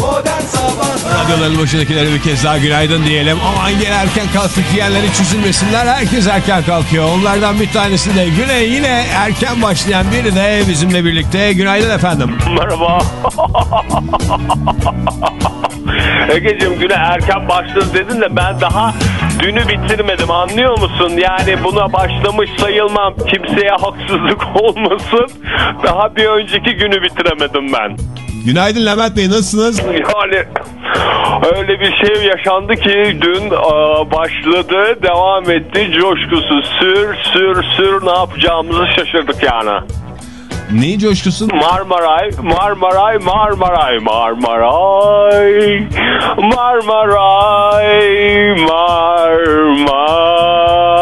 Modern Sabahlar Radyoların başındakilere bir kez daha günaydın diyelim. Aman gene erken kalktık diyenler hiç üzülmesinler. Herkes erken kalkıyor. Onlardan bir tanesi de güne yine erken başlayan biri de bizimle birlikte. Günaydın efendim. Merhaba. Egeciğim güne erken başladı dedin de ben daha dünü bitirmedim anlıyor musun? Yani buna başlamış sayılmam. Kimseye haksızlık olmasın. Daha bir önceki günü bitiremedim ben. Günaydın Levent Bey nasılsınız? Yani öyle bir şey yaşandı ki dün aa, başladı, devam etti. Coşkusu sür sür sür ne yapacağımızı şaşırdık yani. Neyi coşkusun? Marmaray, Marmaray, Marmaray, Marmaray, Marmaray,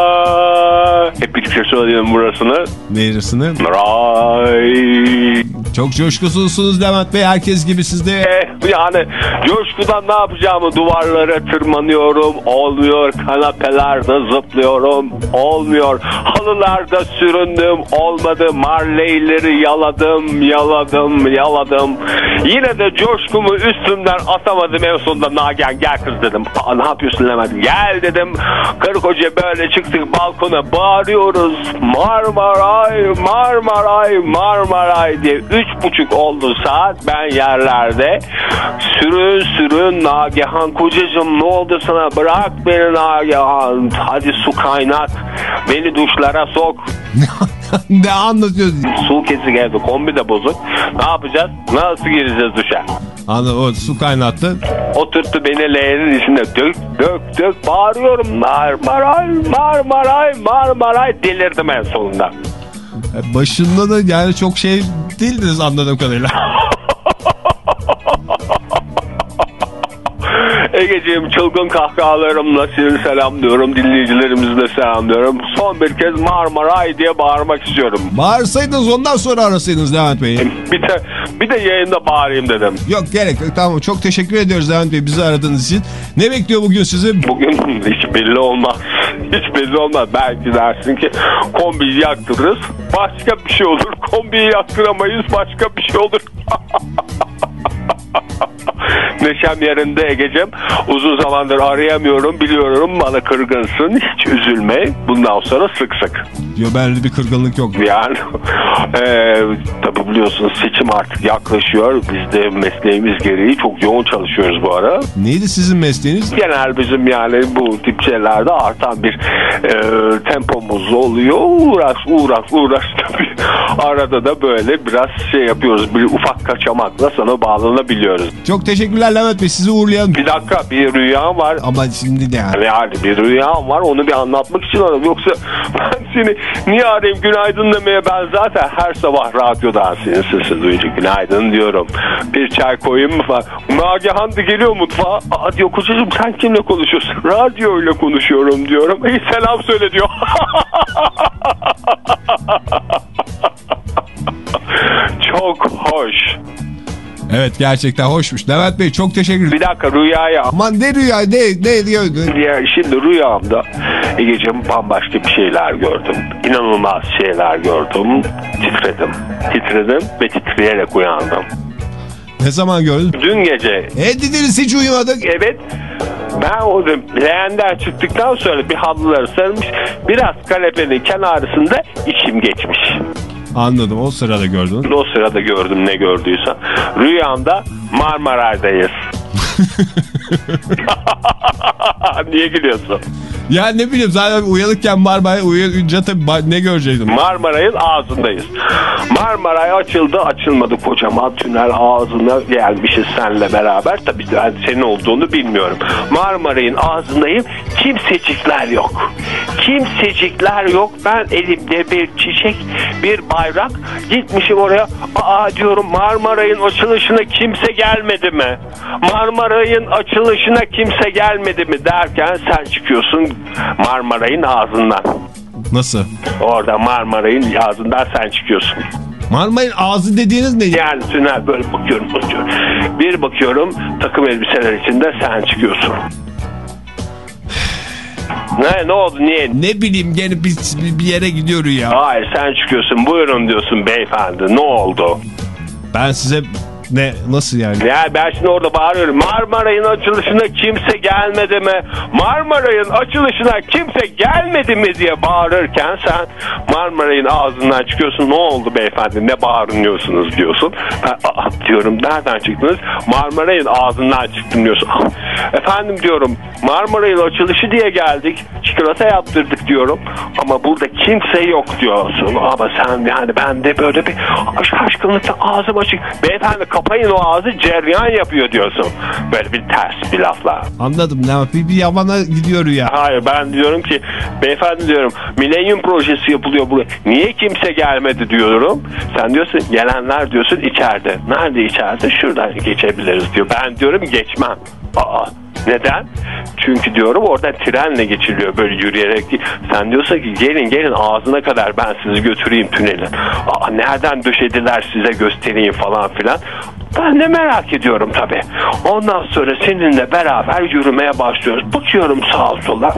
Marmaray. Hep birlikte söyleyelim burasını. Neresini? Maray. Çok coşkusunuz Levent Bey. Herkes gibi siz de. Eh, Yani coşkudan ne yapacağımı duvarlara tırmanıyorum. Olmuyor. Kanapelerde zıplıyorum. Olmuyor. Halılarda süründüm. Olmadı. Marleyleri yaladım, yaladım, yaladım. Yine de coşkumu üstümden atamadım en sonunda Nagihan gel kız dedim. Aa, ne yapıyorsun Levent? Gel dedim. Karı koca böyle çıktık balkona bağırıyoruz. Marmaray, Marmaray, Marmaray diye. Üç buçuk oldu saat ben yerlerde. Sürün sürün Nagihan kocacığım ne oldu sana? Bırak beni Nagihan. Hadi su kaynat. Beni duşlara sok. ne anlatıyorsun? Su kesik evde kombi de bozuk. Ne yapacağız? Nasıl gireceğiz duşa? Anladım. O su kaynattı. Oturttu beni leğenin içinde dök dök dök bağırıyorum Marmaray Marmaray Marmaray delirdim en sonunda. Başında da yani çok şey değildiniz anladığım kadarıyla. Egeciğim çılgın kahkahalarımla sizi selamlıyorum. Dinleyicilerimizi de selamlıyorum. Son bir kez Marmaray diye bağırmak istiyorum. Bağırsaydınız ondan sonra arasaydınız Levent Bey. Bir de, bir de yayında bağırayım dedim. Yok gerek yok tamam çok teşekkür ediyoruz Levent Bey bizi aradığınız için. Ne bekliyor bugün sizi? Bugün hiç belli olmaz. Hiç belli olmaz. Belki dersin ki kombiyi yaktırırız. Başka bir şey olur. Kombiyi yaktıramayız. Başka bir şey olur. Neşem yerinde Ege'cim. Uzun zamandır arayamıyorum. Biliyorum bana kırgınsın. Hiç üzülme. Bundan sonra sık sık. Diyor bende bir kırgınlık yok. Yani e, tabi biliyorsunuz seçim artık yaklaşıyor. Biz de mesleğimiz gereği çok yoğun çalışıyoruz bu ara. Neydi sizin mesleğiniz? Genel bizim yani bu tip şeylerde artan bir e, tempomuz oluyor. Uğraş uğraş uğraş tabii. Arada da böyle biraz şey yapıyoruz. Bir ufak kaçamakla sana bağlanabiliyoruz. Çok teşekkürler Levent Bey sizi uğurlayalım. Bir dakika bir rüyam var. Ama şimdi de yani. Yani bir rüyam var onu bir anlatmak için aradım. Yoksa ben seni niye arayayım günaydın demeye ben zaten her sabah radyodan senin sesini duyunca günaydın diyorum. Bir çay koyayım mı falan. Nagihan da geliyor mutfağa. Aa diyor kocacığım sen kimle konuşuyorsun? Radyo ile konuşuyorum diyorum. İyi selam söyle diyor. Çok hoş. Evet gerçekten hoşmuş. Levent Bey çok teşekkür Bir dakika rüyaya Aman ne rüya ne, ne diyordu? Ya şimdi rüyamda Ege'cim bambaşka bir şeyler gördüm. İnanılmaz şeyler gördüm. Titredim. Titredim ve titreyerek uyandım. Ne zaman gördün? Dün gece E dediniz hiç uyumadık. evet ben o gün leğenden çıktıktan sonra bir halıları sarmış biraz kanepenin kenarısında içim geçmiş. Anladım o sırada gördün. O sırada gördüm ne gördüysen. Rüyamda Marmaray'dayız. Niye gülüyorsun? Ya ne bileyim zaten uyanıkken Marmara'ya uyanınca tabii ne görecektim? Marmaray'ın ağzındayız. Marmaray açıldı açılmadı kocaman tünel ağzına gelmişiz senle beraber. Tabii ben senin olduğunu bilmiyorum. Marmaray'ın ağzındayım kimsecikler yok. Kimsecikler yok. Ben elimde bir çiçek bir bayrak gitmişim oraya. Aa diyorum Marmaray'ın açılışına kimse gelmedi mi? Marmaray'ın açılışına kimse gelmedi mi derken sen çıkıyorsun Marmaray'ın ağzından. Nasıl? Orada Marmaray'ın ağzından sen çıkıyorsun. Marmara'nın ağzı dediğiniz ne? Yani tünel böyle bakıyorum bakıyorum. Bir bakıyorum takım elbiseler içinde sen çıkıyorsun. Ne ne oldu niye? Ne bileyim gene bir, bir yere gidiyor ya. Hayır sen çıkıyorsun buyurun diyorsun beyefendi ne oldu? Ben size ne nasıl yani? Ya ben şimdi orada bağırıyorum. Marmaray'ın açılışına kimse gelmedi mi? Marmaray'ın açılışına kimse gelmedi mi diye bağırırken sen Marmaray'ın ağzından çıkıyorsun. Ne oldu beyefendi? Ne bağırıyorsunuz diyorsun. Ben diyorum nereden çıktınız? Marmaray'ın ağzından çıktım diyorsun. "Ah, Efendim diyorum Marmaray'ın açılışı diye geldik. Çikolata yaptırdık diyorum. Ama burada kimse yok diyorsun. Ama sen yani ben de böyle bir şaşkınlıkla ağzım açık. Beyefendi kapayın o ağzı ceryan yapıyor diyorsun. Böyle bir ters bir lafla. Anladım ne bir, bir yabana gidiyor ya. Hayır ben diyorum ki beyefendi diyorum milenyum projesi yapılıyor buraya. Niye kimse gelmedi diyorum. Sen diyorsun gelenler diyorsun içeride. Nerede içeride? Şuradan geçebiliriz diyor. Ben diyorum geçmem. Aa, neden? Çünkü diyorum orada trenle geçiliyor böyle yürüyerek. Sen diyorsun ki gelin gelin ağzına kadar ben sizi götüreyim tünelin. Aa, nereden döşediler size göstereyim falan filan. Ben de merak ediyorum tabii. Ondan sonra seninle beraber yürümeye başlıyoruz. Bakıyorum sağa sola.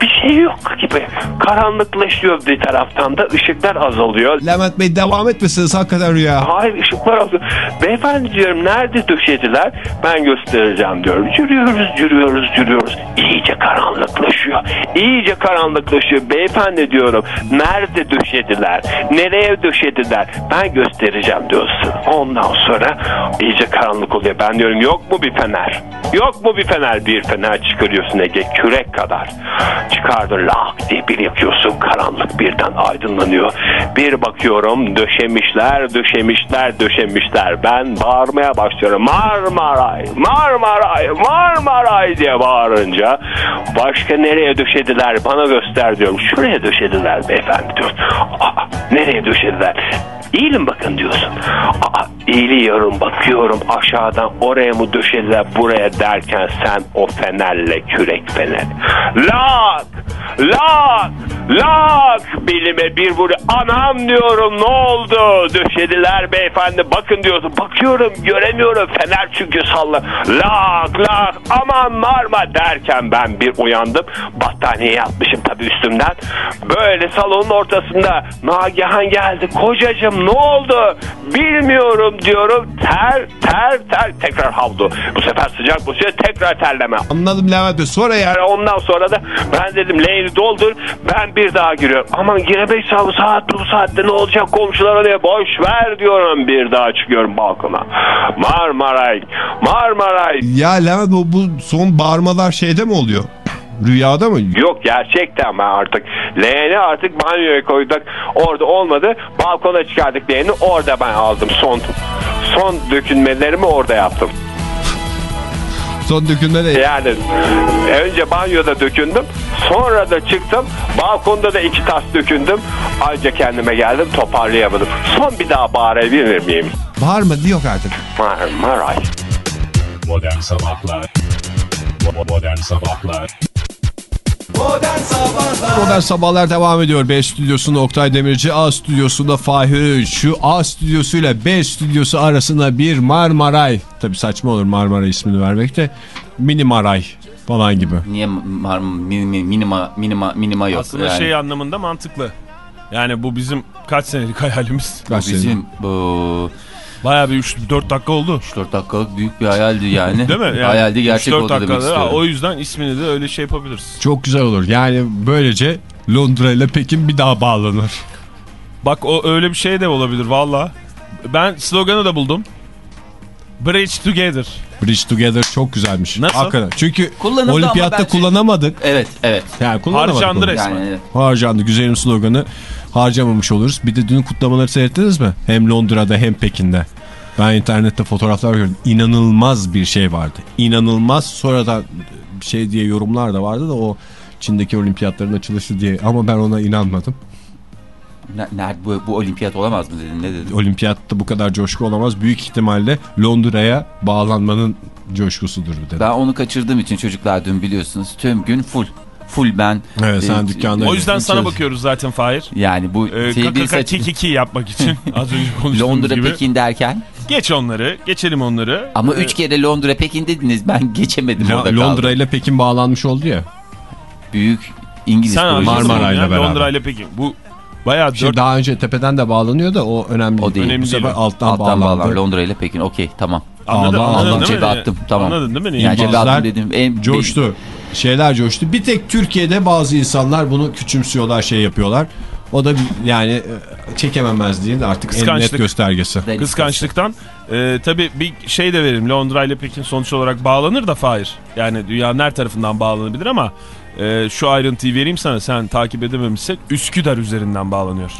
Bir şey yok gibi. Karanlıklaşıyor bir taraftan da ışıklar azalıyor. Levent Bey devam etmesiniz hakikaten rüya. Hayır ışıklar azalıyor. Beyefendi diyorum nerede döşediler? Ben göstereceğim diyorum. Yürüyoruz, yürüyoruz, yürüyoruz. İyice karanlıklaşıyor. İyice karanlıklaşıyor. Beyefendi diyorum nerede döşediler? Nereye döşediler? Ben göstereceğim diyorsun. Ondan sonra iyice karanlık oluyor. Ben diyorum yok mu bir fener? Yok mu bir fener? Bir fener çıkarıyorsun Ege kürek kadar. Çıkardın lak diye bir yakıyorsun. Karanlık birden aydınlanıyor. Bir bakıyorum döşemişler, döşemişler, döşemişler. Ben bağırmaya başlıyorum. Marmaray, Marmaray, Marmaray diye bağırınca başka nereye döşediler bana göster diyorum. Şuraya döşediler beyefendi diyor. Aa, nereye döşediler? İyiyim bakın diyorsun. Aa, eğiliyorum bakıyorum aşağıdan oraya mı döşediler buraya derken sen o fenerle kürek fener. Lak! Lak! Lak! Bilime bir vuruyor. Anam diyorum ne oldu? Döşediler beyefendi bakın diyorsun. Bakıyorum göremiyorum fener çünkü salla. Lak! Lak! Aman marma derken ben bir uyandım. Battaniye yatmışım tabii üstümden. Böyle salonun ortasında Nagihan geldi. Ne oldu? Bilmiyorum diyorum. Ter ter ter tekrar havlu. Bu sefer sıcak bu sefer tekrar terleme. Anladım Levent. Sonra ya. Yani ondan sonra da ben dedim leğeni doldur ben bir daha giriyorum. Aman giremeyiz bu saat bu saatte ne olacak komşulara diye boş ver diyorum bir daha çıkıyorum balkona. Marmaray Marmaray Ya Levent bu, bu son bağırmalar şeyde mi oluyor? Rüyada mı? Yok gerçekten ama artık leğeni artık banyoya koyduk orada olmadı balkona çıkardık leğeni orada ben aldım son son dökünmelerimi orada yaptım. Son dökümde de Yani önce banyoda dökündüm. Sonra da çıktım. Balkonda da iki tas dökündüm. Ayrıca kendime geldim toparlayamadım. Son bir daha bağırabilir miyim? bağırma yok artık. Mar Maray. Modern Sabahlar Modern Sabahlar Modern Sabahlar Modern Sabahlar devam ediyor. B stüdyosunda Oktay Demirci, A stüdyosunda Fahir Şu A stüdyosuyla B stüdyosu arasında bir Marmaray. Tabi saçma olur Marmara ismini vermek de. Mini Maray falan gibi. Niye mar, minima, minima, minima, minima yok? Aslında yani. şey anlamında mantıklı. Yani bu bizim kaç senelik hayalimiz. Kaç senin? Bizim bu Bayağı bir 3-4 dakika oldu. 4 dakikalık büyük bir hayaldi yani. Değil mi? Yani Hayaldi gerçek 3-4 oldu demek dakikada, istiyorum. O yüzden ismini de öyle şey yapabiliriz. Çok güzel olur. Yani böylece Londra ile Pekin bir daha bağlanır. Bak o öyle bir şey de olabilir valla. Ben sloganı da buldum. Bridge Together. Bridge Together çok güzelmiş. Nasıl? Hakikaten. Çünkü Kullanıldı olimpiyatta bence- kullanamadık. Evet evet. Yani kullanamadık. Harcandı resmen. Yani evet. Harcandı. Güzelim sloganı harcamamış oluruz. Bir de dün kutlamaları seyrettiniz mi? Hem Londra'da hem Pekin'de. Ben internette fotoğraflar gördüm. İnanılmaz bir şey vardı. İnanılmaz. Sonradan şey diye yorumlar da vardı da o Çin'deki olimpiyatların açılışı diye. Ama ben ona inanmadım. Ne- Nerede bu, bu olimpiyat olamaz mı dedin? Ne dedin? Olimpiyatta bu kadar coşku olamaz. Büyük ihtimalle Londra'ya bağlanmanın coşkusudur bu dedi. Ben onu kaçırdığım için çocuklar dün biliyorsunuz tüm gün full. Full ben. Evet, sen e, dükkanda- O yüzden sana bakıyoruz zaten Fahir. Yani bu Ee, şey bir saç... KKK yapmak için az önce konuştuğumuz Londra gibi. Pekin derken Geç onları. Geçelim onları. ama Ee, üç kere Londra Pekin dediniz ben geçemedim Lo- orada kaldım. Londra ile Pekin bağlanmış oldu ya. Büyük İngiliz Sen Marmara ile beraber. Londra ile Pekin. Bu bayağı Şimdi dört... daha önce tepeden de bağlanıyor da o önemli O değil. Bu Önemli sefer değil. alttan, Alttan bağlan bağlandı. Londra ile Pekin. Okey tamam. Anladın, Allah anladın Allah. Cebe attım tamam. Anladın değil mi? Yani cebe attım dedim. En, Coştu. Şeyler coştu. Bir tek Türkiye'de bazı insanlar bunu küçümsüyorlar, şey yapıyorlar. O da yani e, çekememezliğin artık en net Kıskançlık. göstergesi. Kıskançlıktan. Ee, tabii bir şey de verelim. Londra ile Pekin sonuç olarak bağlanır da Fahir. Yani dünyanın her tarafından bağlanabilir ama e, şu ayrıntıyı vereyim sana. Sen takip edememişsek Üsküdar üzerinden bağlanıyor.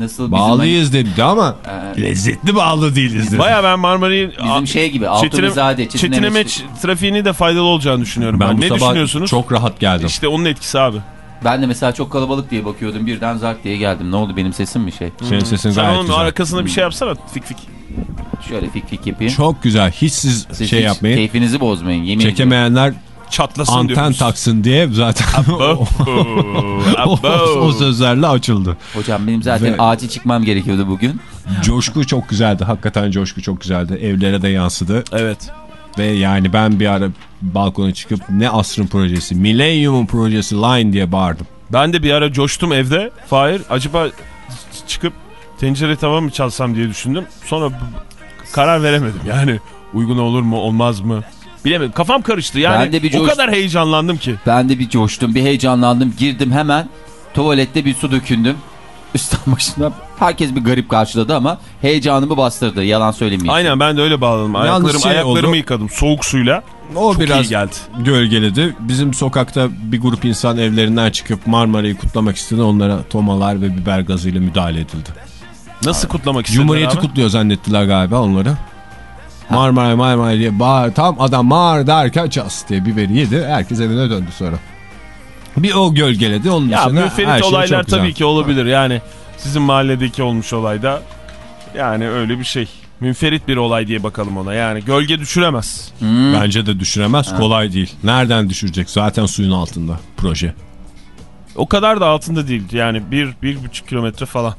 Nasıl bizim, Bağlıyız dedi ama Ee, lezzetli bağlı değiliz dedi. Baya ben Marmara'yı... bizim şey gibi Çetin'e- Altınizade. Çetinemeç trafiğini de faydalı olacağını düşünüyorum ben. ben bu Ne sabah düşünüyorsunuz? çok rahat geldim. İşte onun etkisi abi. Ben de mesela çok kalabalık diye bakıyordum. Birden zart diye geldim. Ne oldu benim sesim mi şey? Senin sesin Sen gayet onun güzel. arkasına bir şey yapsana fik fik. Şöyle fik fik yapayım. Çok güzel. Hiç siz Siz şey hiç yapmayın. Keyfinizi bozmayın. Yemin ediyorum. Çatlasın anten diyoruz. taksın diye zaten o, Abo, o, o sözlerle açıldı. Hocam benim zaten Ve- acil çıkmam gerekiyordu bugün. Coşku çok güzeldi. Hakikaten coşku çok güzeldi. Evlere de yansıdı. Evet. Ve yani ben bir ara balkona çıkıp ne asrın projesi, Millennium'un projesi Line diye bağırdım. Ben de bir ara coştum evde. Fahir acaba çıkıp tencere tava mı çalsam diye düşündüm. Sonra karar veremedim. Yani uygun olur mu olmaz mı? Bilemedim. Kafam karıştı. Yani Ben de bir o kadar heyecanlandım ki. Ben de bir coştum, bir heyecanlandım. Girdim hemen tuvalette bir su dökündüm. Üstten başına herkes bir garip karşıladı ama heyecanımı bastırdı. Yalan söylemeyeyim. Aynen ben de öyle bağladım. Ayaklarım, şey ayaklarımı oldu. yıkadım soğuk suyla. O Çok biraz iyi geldi. gölgeledi. Bizim sokakta bir grup insan evlerinden çıkıp Marmara'yı kutlamak istedi. Onlara tomalar ve biber gazıyla müdahale edildi. Nasıl kutlamak istedin Cumhuriyeti abi? kutluyor zannettiler galiba onları. Marmara Marmara diye bağır. Tam adam mağar derken ças diye biberi yedi. Herkes evine döndü sonra. Bir o gölgeledi. Onun Ya dışında müferit her şey olaylar çok güzel. tabii ki olabilir. Yani sizin mahalledeki olmuş olayda yani öyle bir şey. Münferit bir olay diye bakalım ona. Yani gölge düşüremez. Hmm. Bence de düşüremez. Kolay değil. Nereden düşürecek? Zaten suyun altında proje. O kadar da altında değil. Yani bir, bir buçuk kilometre falan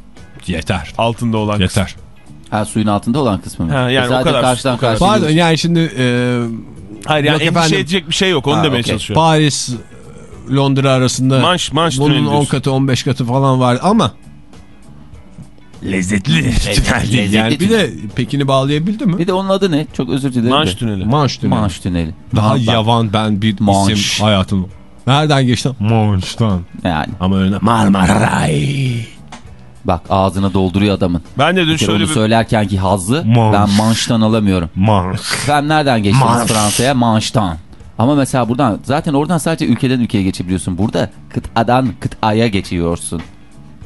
Yeter. altında olan kısım. Ha, suyun altında olan kısmı mı? Ha, yani E zaten o kadar, Karşıdan o kadar. karşıya Pardon yani şimdi e, Hayır yani endişe efendim. edecek bir şey yok. Onu Ha, demeye okey. çalışıyorum. Paris Londra arasında Manş, manş bunun tüneli 10 diyorsun. katı 15 katı falan var ama lezzetli tünel değil. Yani bir de Pekin'i bağlayabildi mi? Bir de onun adı ne? Çok özür dilerim. Manş tüneli. Manş tüneli. Manş tüneli. Daha Vallahi. yavan ben bir Manş. isim hayatım. Nereden geçti? Manş'tan. Yani Ama önüne Marmaray. Bak ağzına dolduruyor adamın. Ben de dün şöyle bir... söylerken hazzı Manş. ben manştan alamıyorum. Manş. Ben nereden geçtiniz Manş. Fransa'ya? Manştan. Ama mesela buradan zaten oradan sadece ülkeden ülkeye geçebiliyorsun. Burada kıtadan kıtaya geçiyorsun.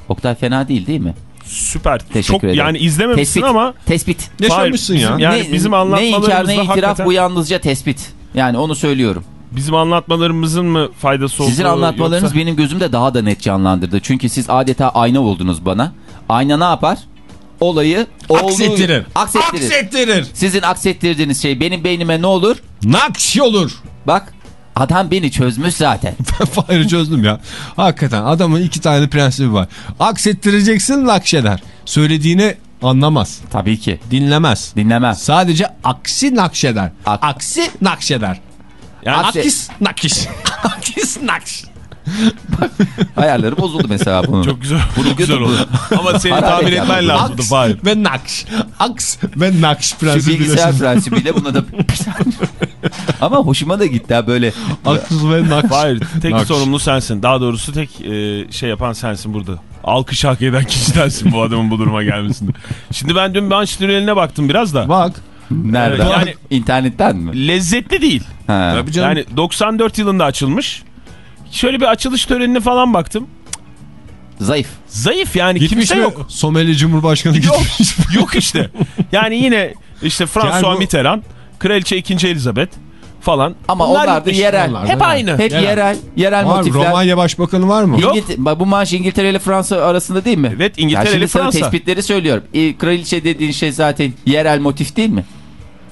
Oktay fena değil değil mi? Süper. Teşekkür Çok ederim. yani izlememişsin Tespit. ama Tespit. Yaşamışsın ya. Yani bizim ne inkar anlatmalarımızda ne itiraf hakikaten- bu yalnızca tespit. Yani onu söylüyorum. Bizim anlatmalarımızın mı faydası oldu? Sizin anlatmalarınız yoksa- benim gözümde daha da net canlandırdı. Çünkü siz adeta ayna oldunuz bana. Ayna ne yapar? Olayı olduğu- Aksettirir. Aksettirir. Aksettirir. Sizin aksettirdiğiniz şey benim beynime ne olur? Nakş olur. Bak adam beni çözmüş zaten. Fahri çözdüm ya. Hakikaten adamın iki tane prensibi var. Aksettireceksin nakşeder. Söylediğini anlamaz. Tabii ki. Dinlemez. Dinlemez. Sadece aksi nakşeder. Ak- aksi nakşeder. Yani Akse- Akis nakş. Akis nakş. Ayarları bozuldu mesela bunun. Çok güzel. Bunu Çok güzel oldu. Ama seni tahmin etmen lazımdı Aks ve nakş. Aks ve nakş Şu prensibi. bilgisayar prensibiyle buna da... Ama hoşuma da gitti ha böyle. Aks ve nakş. Hayır tek Nakş. sorumlu sensin. Daha doğrusu tek e, şey yapan sensin burada. Alkış hak eden kişi sensin bu adamın bu duruma gelmesinde. Şimdi ben dün Manş Tüneli'ne baktım biraz da. Bak. Nereden? Yani- İnternetten mi? Lezzetli değil. Ha. Tabii canım. Yani 94 yılında açılmış. Şöyle bir açılış törenine falan baktım. Zayıf. Zayıf yani Gitmiş kimse mi? yok. Somali Cumhurbaşkanı Yok, gitmiş. yok işte. Yani yine işte François Yani bu- Mitterrand, Kraliçe 2. Elizabeth falan. Ama Bunlar onlar da gitmiş. yerel. Onlar da Hep yani. aynı. Hep Yerel. yerel. Yerel Var, motifler. Romanya Başbakanı var mı? Yok. İngiltere, bu maaş İngiltere ile Fransa arasında değil mi? Evet, İngiltere ile Fransa. tespitleri söylüyorum. Kraliçe dediğin şey zaten yerel motif değil mi?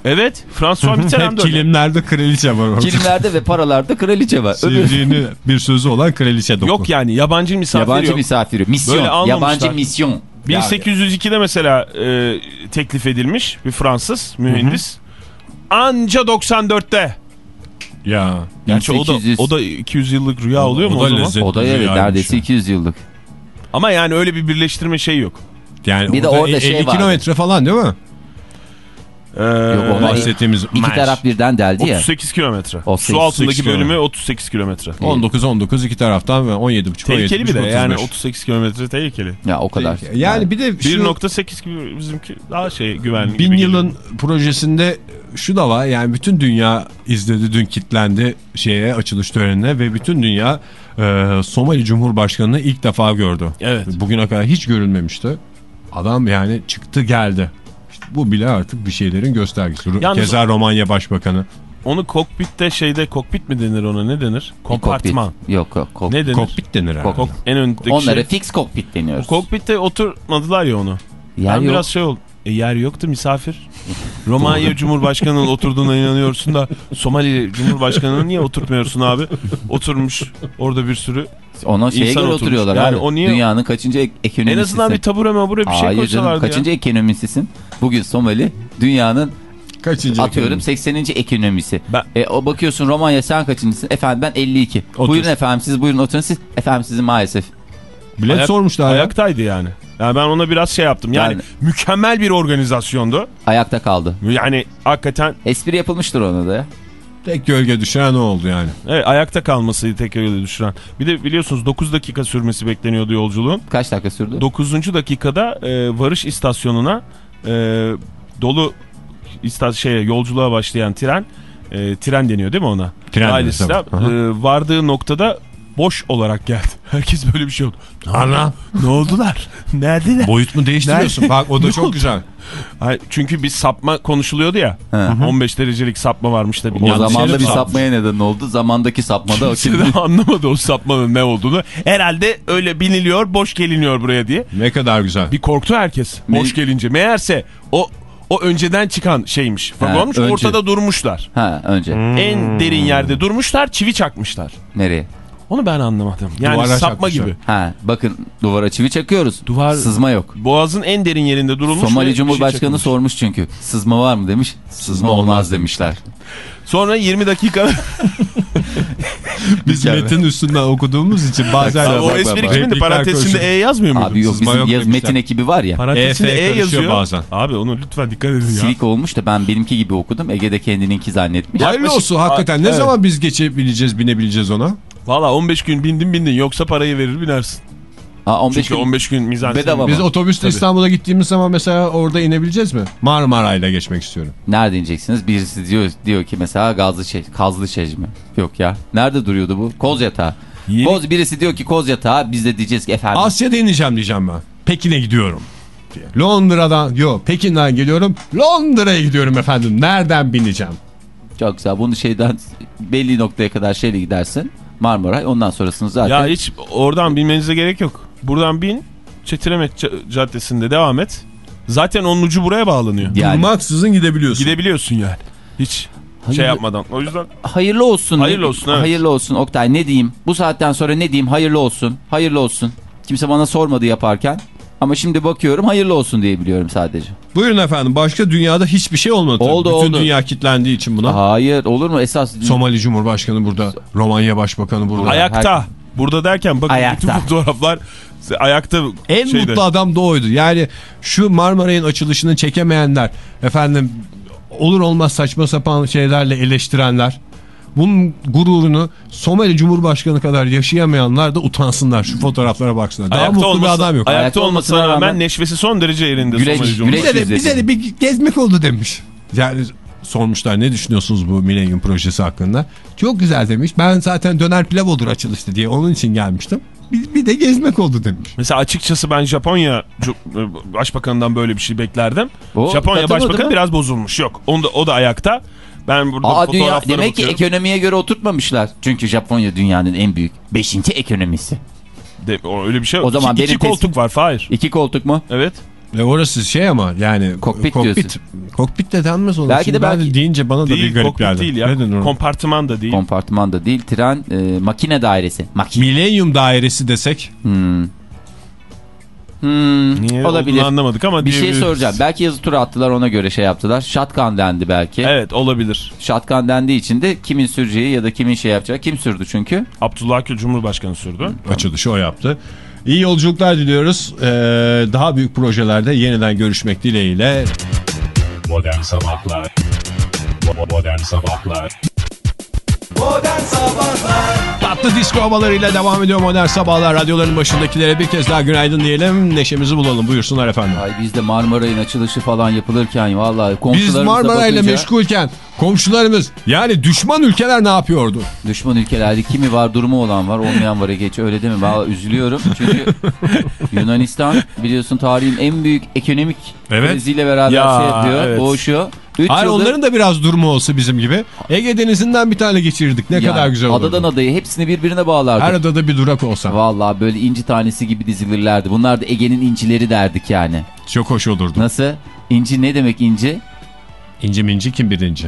Evet, François Mitterrand Hep kilimlerde kraliçe var orada. Kilimlerde ve paralarda kraliçe var. Sevdiğini bir sözü olan kraliçe doku. Yok yani yabancı misafir yabancı yok. misafiri. Misyon. Böyle. Yabancı misyon. 1802'de mesela e, teklif edilmiş bir Fransız mühendis. Anca 94'te. Ya. Gerçi o da, 1800 o da 200 yıllık rüya oluyor O mu da o zaman? lezzet- O da evet neredeyse ya. 200 yıllık. Ama yani öyle bir birleştirme şey yok. Yani Bir de orada orada 50 şey vardı. kilometre falan değil mi? Ee, Yok, Bahsettiğimiz İki Merş. taraf birden deldi ya. 38 kilometre. 38 Su altındaki bölümü 38 kilometre. 19-19 iki taraftan ve 17,5 Tehlikeli bir de 17,5, yani 35. 38 kilometre tehlikeli. Ya o kadar. Yani bir de şu 1.8 gibi bizimki daha şey güvenli bin gibi yılın geliyor. projesinde şu da var yani bütün dünya izledi dün kitlendi şeye açılış törenine ve bütün dünya e, Somali Cumhurbaşkanı'nı ilk defa gördü. Evet. Bugüne kadar hiç görülmemişti. Adam yani çıktı geldi. Bu bile artık bir şeylerin göstergesi. Yalnız- Keza Romanya Başbakanı. Onu kokpitte şeyde kokpit mi denir ona ne denir? Kompartman. kokpit. Yok yok. Kok Ne denir? Kokpit denir herhalde. Kok, en öndeki Onlara şey. fix kokpit deniyoruz. Kokpitte oturmadılar ya onu. Yer ben yok. biraz şey oldu. E, yer yoktu misafir. Romanya Cumhurbaşkanı'nın oturduğuna inanıyorsun da Somali Cumhurbaşkanı'nı niye oturtmuyorsun abi? Oturmuş orada bir sürü. Ona şeye İnsan göre oturmuş. oturuyorlar Yani abi. o niye- Dünyanın kaçıncı ek En azından bir tabure mabure bir şey Hayır canım koysalardı ya. kaçıncı ekonomisisin? Bugün Somali dünyanın Kaçıncı atıyorum ekonomi? 80. ekonomisi. Ben- E, o bakıyorsun Romanya sen kaçıncısın? Efendim ben 52. Otuz. Buyurun efendim siz buyurun oturun siz. Efendim sizin maalesef. Bilet Ayak- sormuşlar ya. Ayaktaydı yani. Yani ben ona biraz şey yaptım. Yani Yani- mükemmel bir organizasyondu. Ayakta kaldı. Yani hakikaten Espri yapılmıştır ona da ya. Tek gölge düşen ne oldu yani? evet, ayakta kalmasıydı tek öyle düşüren. Bir de biliyorsunuz 9 dakika sürmesi bekleniyordu yolculuğun. Kaç dakika sürdü? 9. dakikada e, varış istasyonuna e, dolu ista şeye yolculuğa başlayan tren e, tren deniyor değil mi ona? Tren Ailesi de, e, vardığı noktada boş olarak geldi. Herkes böyle bir şey oldu. Ana. Ne oldular? Neredeler? Boyut mu değiştiriyorsun? Bak o da çok güzel. Hayır, çünkü bir sapma konuşuluyordu ya. Hı. 15 derecelik sapma varmış da O zamanda bir sapmaya neden oldu. Zamandaki sapmada o Kimse kim? de anlamadı o sapmanın ne olduğunu. Herhalde öyle biniliyor, boş geliniyor buraya diye. Ne kadar güzel. Bir korktu herkes boş gelince. Meğerse o o önceden çıkan şeymiş. Vagonmuş önce. ortada durmuşlar. Ha önce. En derin yerde durmuşlar, çivi çakmışlar. Nereye? Onu ben anlamadım. Yani Duvara sapma çakmışlar. gibi. Ha bakın duvara çivi çakıyoruz. Duvar- Sızma yok. Boğazın en derin yerinde durulmuş. Somali şey Cumhurbaşkanı çakılmış. sormuş çünkü. Sızma var mı demiş. Sızma olmaz demişler. Sonra 20 dakika Biz Mükemmel. metin üstünden okuduğumuz için bazen... Abi o espri kimindi? Parantezinde. E yazmıyor muydu? Abi yok Sızma bizim yok yaz demişler. metin ekibi var ya. Parantezinde E karışıyor yazıyor. bazen. Abi onu lütfen dikkat edin ya. Silik olmuş da ben benimki gibi okudum. Ege de kendininki zannetmiş. Hayırlı olsun hakikaten. Ne Evet. zaman biz geçebileceğiz, binebileceğiz ona? Valla 15 gün bindin bindin yoksa parayı verir binersin. Aa, 15 Çünkü gün 15 gün mizan. Bedava Biz otobüste Tabii. İstanbul'a gittiğimiz zaman mesela orada inebileceğiz mi? Marmaray'la geçmek istiyorum. Nerede ineceksiniz? Birisi diyor diyor ki mesela gazlı şey, kazlı şey mi? Yok ya. Nerede duruyordu bu? Koz yatağı. Yeni- Koz birisi diyor ki koz yatağı. Biz de diyeceğiz ki efendim. Asya'da ineceğim diyeceğim ben. Pekin'e gidiyorum. diye. Londra'dan, yok Pekin'den geliyorum. Londra'ya gidiyorum efendim. Nereden bineceğim? Çok güzel. Bunu şeyden belli noktaya kadar şeyle gidersin. Marmaray. Ondan sonrasını zaten. Ya hiç oradan binmenize gerek yok. Buradan bin. Çetiremet Ca- Caddesi'nde devam et. Zaten onun ucu buraya bağlanıyor. Yani- Durmaksızın gidebiliyorsun. Gidebiliyorsun yani. Hiç Hayır. şey yapmadan. O yüzden Hayırlı olsun. Hayırlı olsun, evet. Hayırlı olsun Oktay. Ne diyeyim? Bu saatten sonra ne diyeyim? Hayırlı olsun. Hayırlı olsun. Kimse bana sormadı yaparken. Ama şimdi bakıyorum hayırlı olsun diye biliyorum sadece. Buyurun efendim. Başka dünyada hiçbir şey olmadı. Oldu, Bütün oldu. dünya kitlendiği için buna. Hayır olur mu? Esas Somali Cumhurbaşkanı burada. Romanya Başbakanı burada. ayakta. Burada derken bakın Ayakta. bütün fotoğraflar ayakta En şeyde. mutlu adam da oydu. Yani şu Marmaray'ın açılışını çekemeyenler, efendim olur olmaz saçma sapan şeylerle eleştirenler, bunun gururunu Somali Cumhurbaşkanı kadar yaşayamayanlar da utansınlar. Şu fotoğraflara baksınlar. Daha Ayakta mutlu olması, bir adam yok. Ayakta, Ayakta olmasına rağmen, rağmen neşvesi son derece yerinde. Güleç- Somali Cumhurbaşkanı. bize, de, bize de bir gezmek oldu demiş. Yani sormuşlar ne düşünüyorsunuz bu Millennium projesi hakkında? Çok güzel demiş. Ben zaten döner pilav olur açılıştı diye onun için gelmiştim. Bir, bir de gezmek oldu demiş. Mesela açıkçası ben Japonya Başbakanından böyle bir şey beklerdim. O Japonya Başbakanı mı? biraz bozulmuş. Yok. Onda, o da ayakta. Ben burada Aa, dünya, demek ki bakıyorum. ekonomiye göre oturtmamışlar. Çünkü Japonya dünyanın en büyük 5. ekonomisi. De, o, öyle bir şey. O zaman İki, iki koltuk teslim- var Fahir. İki koltuk mu? Evet. Ve orası şey ama yani Kokpit kokpit, diyorsun. kokpit de denmez ona. Belki Şimdi de ben belki- deyince bana da Değil bir garip kokpit geldi. değil ya. Kompartıman da değil. Kompartıman da değil. Tren e, makine dairesi. Makine. Millennium dairesi desek Hmm. Hmm, Niye olabilir. anlamadık ama Bir şey soracağım. Belki yazı tura attılar ona göre şey yaptılar. Shotgun dendi belki. Evet olabilir. Shotgun dendiği için de kimin süreceği ya da kimin şey yapacağı kim sürdü çünkü. Abdullah Gül Cumhurbaşkanı sürdü. Açılışı o yaptı. İyi yolculuklar diliyoruz. Ee, daha büyük projelerde yeniden görüşmek dileğiyle. Modern Sabahlar Modern Sabahlar Modern Sabahlar Tatlı disco havalarıyla devam ediyor modern sabahlar. Radyoların başındakilere bir kez daha günaydın diyelim. Neşemizi bulalım. Buyursunlar efendim. Ay biz de Marmaray'ın açılışı falan yapılırken vallahi Biz komşularımıza Marmara'yla bakınca meşgulken komşularımız yani düşman ülkeler ne yapıyordu? düşman ülkelerde kimi var durumu olan var olmayan var geç öyle değil mi? Vallahi üzülüyorum çünkü Yunanistan biliyorsun tarihin en büyük ekonomik Evet. kriziyle beraber Ya, şey yapıyor evet. boğuşuyor. Üç Hayır yıldır- onların da biraz durumu olsa bizim gibi. Ege Denizi'nden bir tane geçirirdik. Ne Yani kadar güzel olurdu. Adadan adayı hepsini birbirine bağlardık. Her adada bir durak olsa. Vallahi böyle inci tanesi gibi dizilirlerdi. Bunlar da Ege'nin incileri derdik yani. Çok hoş olurdu. Nasıl? İnci ne demek inci? İnci minci kim birinci?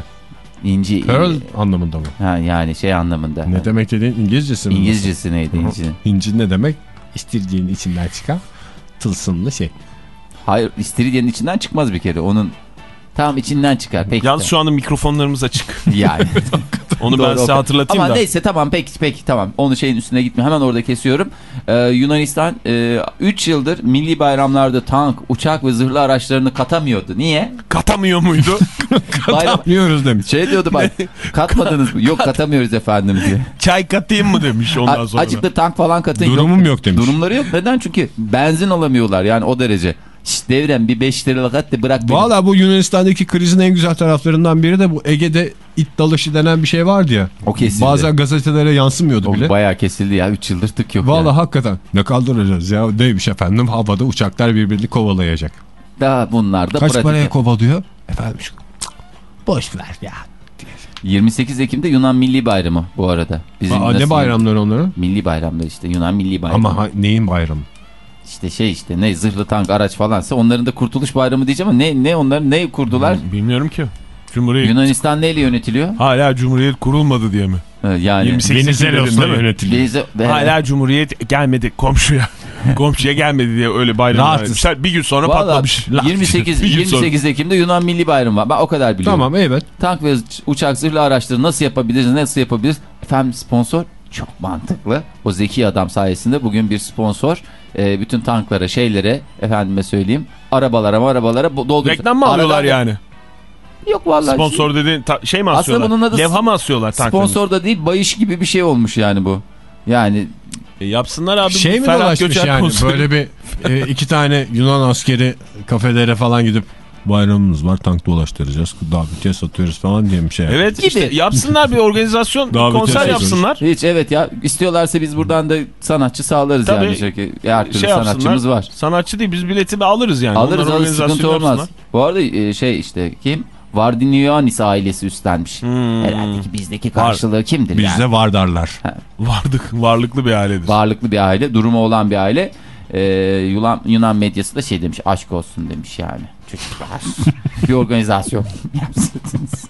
İnci. Pearl anlamında mı? Ha, yani şey anlamında. Ne demek dediğin İngilizcesi mi? İngilizcesi neydi inci? İnci ne demek? İstirdiğin içinden çıkan tılsımlı şey. Hayır istiridyenin içinden çıkmaz bir kere. Onun tam içinden çıkar. Peki. Yalnız şu anda mikrofonlarımız açık. Yani. Onu ben size hatırlatayım Ama da. neyse tamam peki peki tamam. Onu şeyin üstüne gitme. Hemen orada kesiyorum. Ee, Yunanistan 3 yıldır milli bayramlarda tank, uçak ve zırhlı araçlarını katamıyordu. Niye? Katamıyor muydu? Bayram... Yapmıyoruz demiş. Şey diyordu bak katmadınız mı? Yok katamıyoruz efendim diye. Çay katayım mı demiş ondan sonra. Acıklı tank falan katın. Durumum yok demiş. Durumları yok. Neden? Çünkü benzin alamıyorlar yani o derece. Şşt devrem bir 5 liralık at da bırak beni. Valla bu Yunanistan'daki krizin en güzel taraflarından biri de bu Ege'de it dalaşı denen bir şey vardı ya. O kesildi. Bazen gazetelere yansımıyordu O bile. bayağı kesildi ya 3 yıldır tık yok Valla hakikaten ne kaldıracağız ya neymiş efendim havada uçaklar birbirini kovalayacak. Daha bunlar da Kaç pratik. paraya kovalıyor? Efendim şu boş ver ya. 28 Ekim'de Yunan Milli Bayramı bu arada. Bizim Aa, ne bayramları onların? Milli bayramda işte Yunan Milli Bayramı. Ama ha- neyin bayramı? İşte şey işte ne zırhlı tank araç falansa onların da kurtuluş bayramı diyeceğim ama ne ne onların ne kurdular? Bilmiyorum ki. Cumhuriyet. Yunanistan neyle yönetiliyor? Hala Cumhuriyet kurulmadı diye mi? Ee, Yani 28 Venizelos'la yönetiliyor. Beyze- ve- Hala Cumhuriyet gelmedi komşuya. komşuya gelmedi diye öyle bayram vermişler. Bir gün sonra Vallahi patlamış. 28 Bir gün sonra. 28 Ekim'de Yunan Milli Bayramı var. Ben o kadar biliyorum. Tamam evet. Tank ve uçak zırhlı araçları nasıl yapabiliriz? Nasıl yapabiliriz? Efendim sponsor çok mantıklı. O zeki adam sayesinde bugün bir sponsor e, bütün tanklara, şeylere, efendime söyleyeyim, arabalara, arabalara dolduruyor. Reklam mı alıyorlar Aralarda- yani? Yok vallahi. Sponsor dediğin ta- şey mi Aslında asıyorlar? bunun adı Levha mı asıyorlar tanklarını? Sponsor da değil, bayış gibi bir şey olmuş yani bu. Yani E, yapsınlar abi. Şey mi Ferhat dolaşmış Göçer yani konseri. böyle bir e, iki tane Yunan askeri kafelere falan gidip bayramımız var tank dolaştıracağız davetiye satıyoruz falan diye bir şey. Evet Gibi. işte yapsınlar bir organizasyon konser yapsınlar. hiç evet ya istiyorlarsa biz buradan da sanatçı sağlarız Tabii. yani. Çünkü her türlü Şey sanatçımız var. Sanatçı değil biz bileti bir alırız yani. Alırız Onlar alırız organizasyon sıkıntı olmaz. yapsınlar. Bu arada e, şey işte kim? Vardinionis ailesi üstlenmiş. Hmm. Herhalde ki bizdeki karşılığı kimdir yani? Bizde var darlar. Varlık, varlıklı bir ailedir. Varlıklı bir aile, durumu olan bir aile. Ee, Yunan, Yunan medyası da şey demiş, aşk olsun demiş yani. Çocuklar bir organizasyon yapsınız.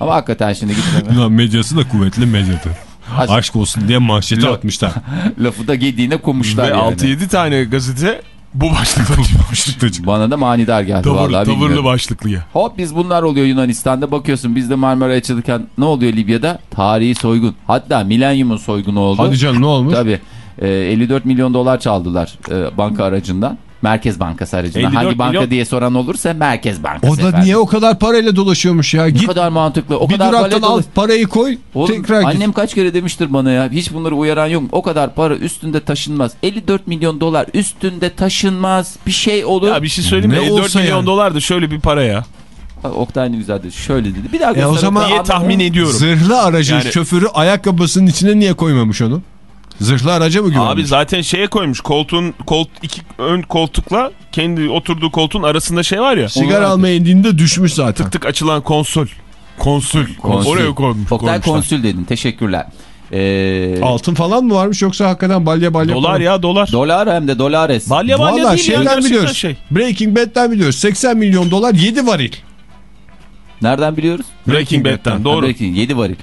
Ama hakikaten şimdi gitmeme. Yunan medyası da kuvvetli medyadır. Aşk- Aşk olsun diye manşeti Lo- atmışlar. Lafı da gediğine kumuşlar Ve yani. 6-7 tane gazete bu başlıkla çıkmış. Bana da manidar geldi Tavır, vallahi tavırlı bilmiyorum. başlıklı ya. Hop biz bunlar oluyor Yunanistan'da bakıyorsun biz de Marmara açılırken ne oluyor Libya'da? Tarihi soygun. Hatta milenyumun soygunu oldu. Hadi canım ne olmuş? Tabii. Ee, 54 milyon dolar çaldılar e, banka aracından. Merkez Bankası aracından. 54 Hangi banka milyon? diye soran olursa Merkez Bankası. O da efendim. niye o kadar parayla dolaşıyormuş ya? Ne Git kadar mantıklı. O bir kadar duraktan al parayı koy Oğlum, tekrar annem git. kaç kere demiştir bana ya. Hiç bunları uyaran yok? O kadar para üstünde taşınmaz. 54 milyon dolar üstünde taşınmaz. Bir şey olur. Ya bir şey söyleyeyim mi? Ne 54 olsa milyon yani. dolar da şöyle bir para ya. Oktay ne güzeldi. Şöyle dedi. Bir daha E o zaman-. Diye tahmin ediyorum. Zırhlı aracın Yani- şoförü ayakkabısının içine niye koymamış onu? Zırhlı araca mı güvenmiş? Abi zaten şeye koymuş koltuğun kolt, iki ön koltukla kendi oturduğu koltuğun arasında şey var ya. Sigara almaya indiğinde düşmüş zaten. Tık tık açılan konsol. Konsül. Konsül. Oraya koymuş. Oktay konsül dedin. Teşekkürler. Ee, Altın falan mı varmış yoksa hakikaten balya balya Dolar falan? ya dolar. dolar hem de dolares. Balya balya Valla değil ya. şeyden gerçekten biliyoruz. Şey. Breaking Bad'den biliyoruz. 80 milyon dolar 7 varil. Nereden biliyoruz? Breaking Bad'den doğru. Breaking 7 varil.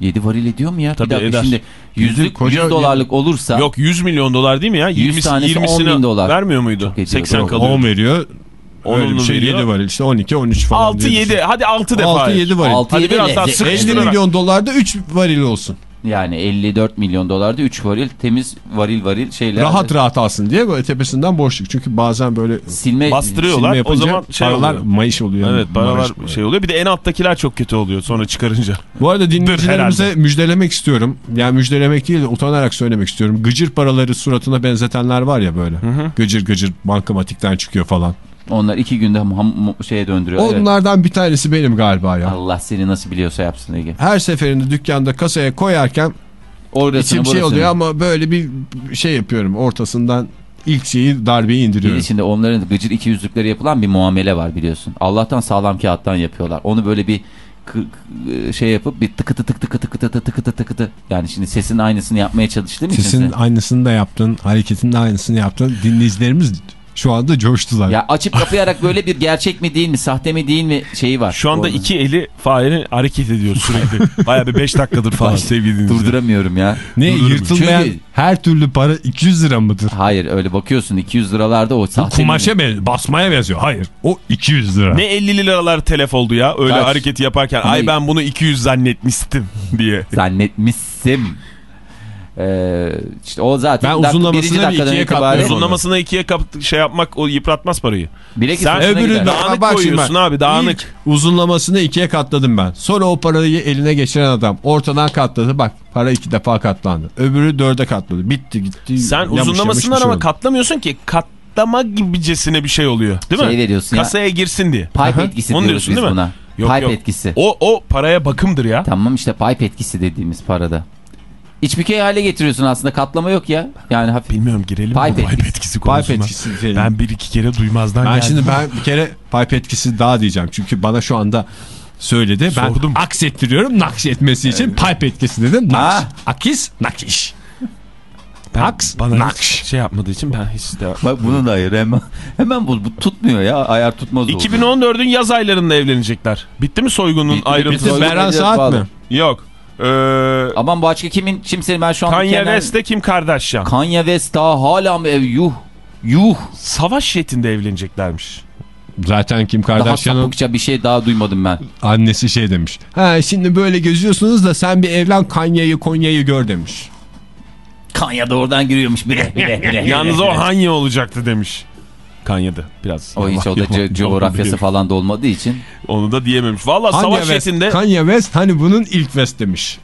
7 varil ediyor mu ya? Tabii bir dakika eder. şimdi yüzlük koca- 100 dolarlık olursa Yok 100 milyon dolar değil mi ya? 100 tanesi 10 bin dolar. vermiyor muydu? Çok ediyor, 80 doğru. kalıyor. 10 veriyor. Öyle bir şey veriyor. 7 var işte 12 13 falan. 6 diye 7 düşün. hadi 6 defa. 6 7 var. 6 Hadi 7 biraz daha sık- 50 Sıkıştırarak. milyon dolarda 3 varil olsun. Yani 54 milyon dolarda 3 varil temiz varil varil şeyler. Rahat rahat alsın diye böyle tepesinden boşluk. Çünkü bazen böyle silme Bastırıyorlar. silme O zaman şey paralar oluyor. mayış oluyor. Evet paralar Mayış- şey oluyor. Bir de en alttakiler çok kötü oluyor sonra çıkarınca. Bu arada dinleyicilerimize müjdelemek istiyorum. Yani müjdelemek değil de utanarak söylemek istiyorum. Gıcır paraları suratına benzetenler var ya böyle. Gıcır gıcır bankamatikten çıkıyor falan. Onlar 2 günde şeye döndürüyor. Evet. Onlardan bir tanesi benim galiba ya. Allah seni nasıl biliyorsa yapsın Ege. Her seferinde dükkanda kasaya koyarken Orasını içim şey burasını. oluyor ama böyle bir şey yapıyorum. Ortasından ilk şeyi darbeyi indiriyorum. içinde onların gıcır iki yüzlükleri yapılan bir muamele var biliyorsun. Allah'tan sağlam kağıttan yapıyorlar. Onu böyle bir şey yapıp bir tıkıtı tık tıkı tıkı tıkı tıkı tıkı tıkı yani şimdi sesin aynısını yapmaya çalıştığım için Sesin aynısını da yaptın. Hareketin de aynısını yaptın. Dinleyicilerimiz şu anda coştular. ya açıp kapayarak böyle bir gerçek mi değil mi sahte mi değil mi şeyi var. Şu anda iki eli Fahir'in hareket ediyor sürekli. Baya bir 5 dakikadır Fahir sevgili durduramıyorum ya. ne yırtılmayan Çünkü- her türlü para 200 lira mıdır? Hayır öyle bakıyorsun 200 liralarda o sahte mi? Kumaşa ben, basmaya benziyor. Hayır. O 200 lira. Ne 50 liralar telef oldu ya öyle Kaç? hareketi yaparken. Ay ben bunu 200 zannetmiştim diye. zannetmişsin. Ee, işte o zaten Ben dak- bir dakikadan ikiye itibaren. Uzunlamasına ikiye kap şey yapmak o yıpratmaz parayı. Bilek Sen Öbürü Dağınık bak koyuyorsun abi, dağınık. İlk uzunlamasını ikiye katladım ben. Sonra o parayı eline geçiren adam ortadan katladı. Bak para iki defa katlandı. Öbürü dörde katladı. Bitti gitti. Sen Yamış yamış uzunlamasından bir şey ama oldu. katlamıyorsun ki katlama gibicesine bir şey oluyor. Değil mi? Şey veriyorsun ya. Kasaya girsin diye. Pipe etkisi Onu diyoruz diyorsun biz değil mi? buna. Yok, pipe yok. etkisi. O, o paraya bakımdır ya. Tamam işte pipe etkisi dediğimiz parada. İç bükey hale getiriyorsun aslında katlama yok ya. Yani hafif. Bilmiyorum girelim Pipe mi bu pipe etkisi. etkisi konusuna. Pipe etkisi diyelim. Ben bir iki kere duymazdan Ben geldim. şimdi ben bir kere pipe etkisi daha diyeceğim. Çünkü bana şu anda söyledi. Ben Sordum. aksettiriyorum nakş etmesi için pipe etkisi dedim. Nakş. Ha. Akis nakiş. Ben- Aks, bana nakş. şey yapmadığı için ben hiç de... Bak bunun da ayırı hemen. Hemen bu, bu tutmuyor ya. Ayar tutmaz oldu. 2014'ün yaz aylarında evlenecekler. Bitti mi soygunun Bitti, ayrıntısı? bitti. Beren Soygun Saat mi? Yok. Ee, Aman başka kimin kimsenin ben şu an Kanye Kenan- West'te Kim Kardashian. Kanye West daha hala mı ev yuh. Yuh. Savaş jetinde evleneceklermiş. Zaten Kim Daha Kardashian'ın sapıkça bir şey daha duymadım ben. annesi şey demiş. Ha şimdi böyle geziyorsunuz da sen bir evlen Kanye'yi Konya'yı gör demiş. Kanye de oradan giriyormuş bire bire bire. Yalnız o Hanye olacaktı demiş. Kanya'da biraz. O hiç o da co- coğrafyası falan da olmadığı için. Onu da diyememiş. Valla savaş West, jetinde Kanye West hani bunun ilk West demiş.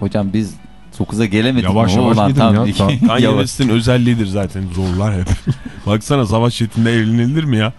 Hocam biz 9'a gelemedik. Yavaş yavaş Ulan gidin tam ya. Kanye Yavaş. West'in özelliğidir zaten. Zorlar hep. Baksana savaş jetinde evlenilir mi ya?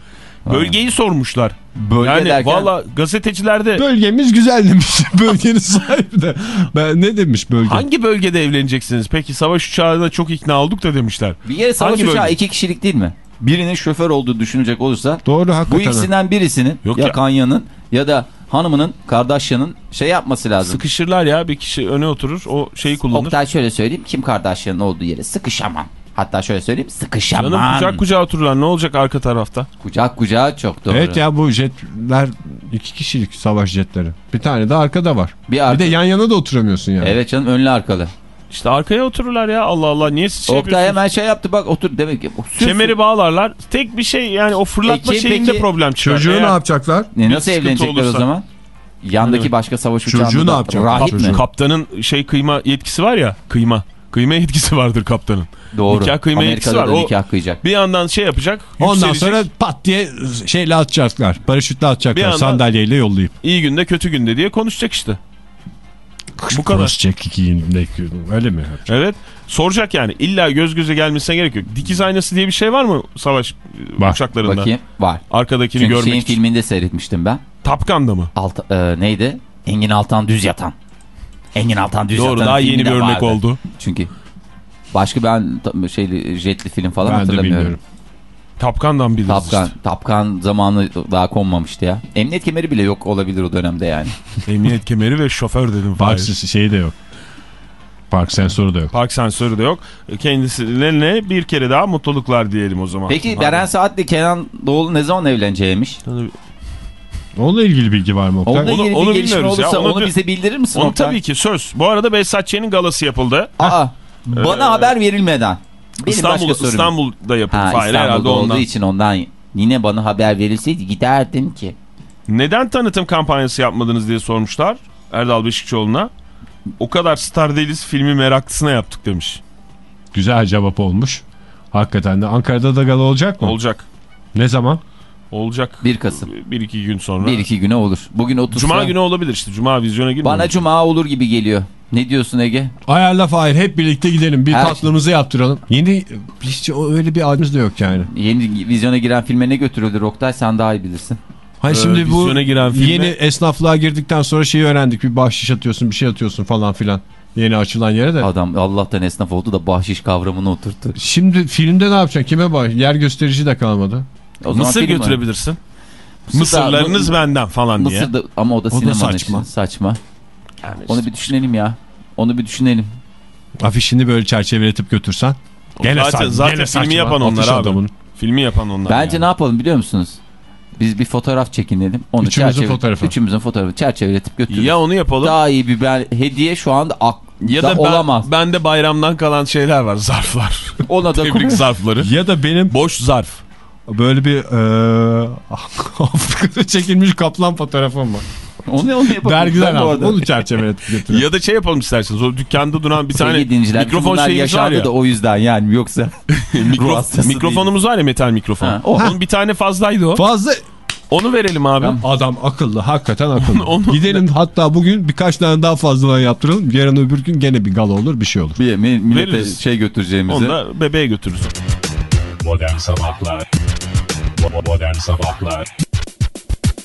Bölgeyi sormuşlar. Bölge yani derken- valla gazetecilerde Bölgemiz güzel demiş. Bölgenin sahibi de. Ben ne demiş bölge? hangi bölgede evleneceksiniz? Peki savaş uçağına çok ikna olduk da demişler. Bir yere savaş Hangi uçağı bölge? iki kişilik değil mi? Birinin şoför olduğu düşünecek olursa Doğru bu hakikaten. ikisinden birisinin Yok ya, ya. Kanya'nın ya da hanımının Kardashian'ın şey yapması lazım. Sıkışırlar ya bir kişi öne oturur o şeyi kullanır. Oktay şöyle söyleyeyim Kim Kardashian'ın olduğu yere sıkışamam. Hatta şöyle söyleyeyim sıkışamam. Canım kucak kucağa otururlar ne olacak arka tarafta? Kucak kucağa çok doğru. Evet ya bu jetler iki kişilik savaş jetleri. Bir tane de arkada var. Bir Bir arka... de yan yana da oturamıyorsun yani. Evet canım önlü arkalı. İşte arkaya otururlar ya Allah Allah niye siz şey Oktay hemen şey yaptı bak otur demek ki. Kemeri bağlarlar. Tek bir şey yani o fırlatma Peki, şeyinde peki. problem çıkar. Çocuğu Eğer ne yapacaklar? Ne, bir nasıl evlenecekler olursa. o zaman? Yandaki başka savaş Çocuğu uçağında ne da yapacak? rahip Çocuğu. mi? Kaptanın şey kıyma yetkisi var ya kıyma. Kıyma yetkisi vardır kaptanın. Doğru. Nikah kıyma yetkisi Amerika'da var. O- nikah kıyacak. Bir yandan şey yapacak. Ondan yükselecek. sonra pat diye şeyle atacaklar. Paraşütle Bir atacaklar anda- sandalyeyle yollayıp. iyi günde kötü günde diye konuşacak işte. Bu kadar. Cross-check iki yılında öyle mi? Evet. Soracak yani. İlla göz göze gelmesine gerek yok. Dikiz aynası diye bir şey var mı savaş e, Var. uçaklarında? Bakayım var. Arkadakini Çünkü görmek şeyin için. filminde seyretmiştim ben. Tapkan'da mı? Alt, e, neydi? Engin Altan Düz Yatan. Engin Altan Düz Doğru daha yeni bir örnek vardı. oldu. Çünkü başka ben şeyli jetli film falan Ben hatırlamıyorum. bilmiyorum. Tapkan'dan biliriz Tapkan, işte. Tapkan zamanı daha konmamıştı ya. Emniyet kemeri bile yok olabilir o dönemde yani. Emniyet kemeri ve şoför dedim. Park şeyi de yok. Park sensörü de yok. Park sensörü de yok. Kendisine bir kere daha mutluluklar diyelim o zaman. Peki. Beren Saat'le Kenan Doğulu ne zaman evleneceğiymiş? Onunla ilgili bilgi var mı Oktay? Onunla Onu- ilgili onu bir gelişme bilmiyoruz ya, olursa onu onu, bize bildirir misin? Onu Oktay? tabii ki söz. Bu arada Behzatçı'nın galası yapıldı. Aa, bana haber verilmeden. Benim İstanbul, başka sorum. İstanbul'da yapıldı. Ha, herhalde İstanbul'da olduğu ondan. için ondan yine bana haber verilseydi giderdim ki. Neden tanıtım kampanyası yapmadınız diye sormuşlar Erdal Beşikçioğlu'na. O kadar Star Değiliz filmi meraklısına yaptık demiş. Güzel cevap olmuş. Hakikaten de Ankara'da da gala olacak mı? Olacak. Ne zaman? Olacak. 1 Kasım. Bir iki gün sonra. 1-2 güne olur. Bugün 30 Cuma günü olabilir işte. Cuma vizyona girmiyor. Bana cuma olur gibi geliyor. Ne diyorsun Ege? Ayarla Fahir hep birlikte gidelim. Bir Her- tatlımızı yaptıralım. Yeni hiç öyle bir halimiz de yok yani. Yeni vizyona giren filme ne götürülür Oktay sen daha iyi bilirsin. Hani Ee, şimdi bu vizyona giren filme- yeni esnaflığa girdikten sonra şeyi öğrendik. Bir bahşiş atıyorsun bir şey atıyorsun falan filan. Yeni açılan yere de. Adam Allah'tan esnaf oldu da bahşiş kavramını oturttu. Şimdi filmde ne yapacaksın? Kime bak? Yer gösterici de kalmadı. O Mısır götürebilirsin. Mısır'da- Mısırlarınız benden falan diye. Mısır'da ama o da sinemanın saçma. için saçma. Yani Onu işte. bir düşünelim ya. Onu bir düşünelim. Afişini böyle çerçeveletip götürsen. zaten, sa- zaten gene filmi saçma. yapan onlar Atış abi. adamın. Filmi yapan onlar. Bence yani. ne yapalım biliyor musunuz? Biz bir fotoğraf çekinelim. Onu Üçümüzün çerçeve- fotoğrafı. Üçümüzün fotoğrafı çerçeveletip götürürüz. Ya onu yapalım. Daha iyi bir ben, hediye şu anda ak ya da da ben, olamaz. bende bayramdan kalan şeyler var. Zarflar. Ona da Tebrik zarfları. Ya da benim Boş zarf. Böyle bir eee Afrika'da çekilmiş kaplan fotoğrafım var. onu onu yapalım. Dergiden aldım. Onu çerçeveletip götürüyorum. Ya da şey yapalım isterseniz. O dükkanda duran bir tane mikrofon şeyimiz var ya. da o yüzden yani yoksa Mikro- ruh hastası mikrofonumuz var ya metal mikrofon. Ha, o. Onun bir tane fazlaydı o. Fazla Onu verelim abi. Tamam. adam akıllı. Hakikaten akıllı. Onu- Gidelim hatta bugün birkaç tane daha fazladan yaptıralım. Yarın öbür gün gene bir gala olur bir şey olur. bir mi- millete Veririz. şey götüreceğimizi. Onu da bebeğe götürürüz. Modern Sabahlar Modern Sabahlar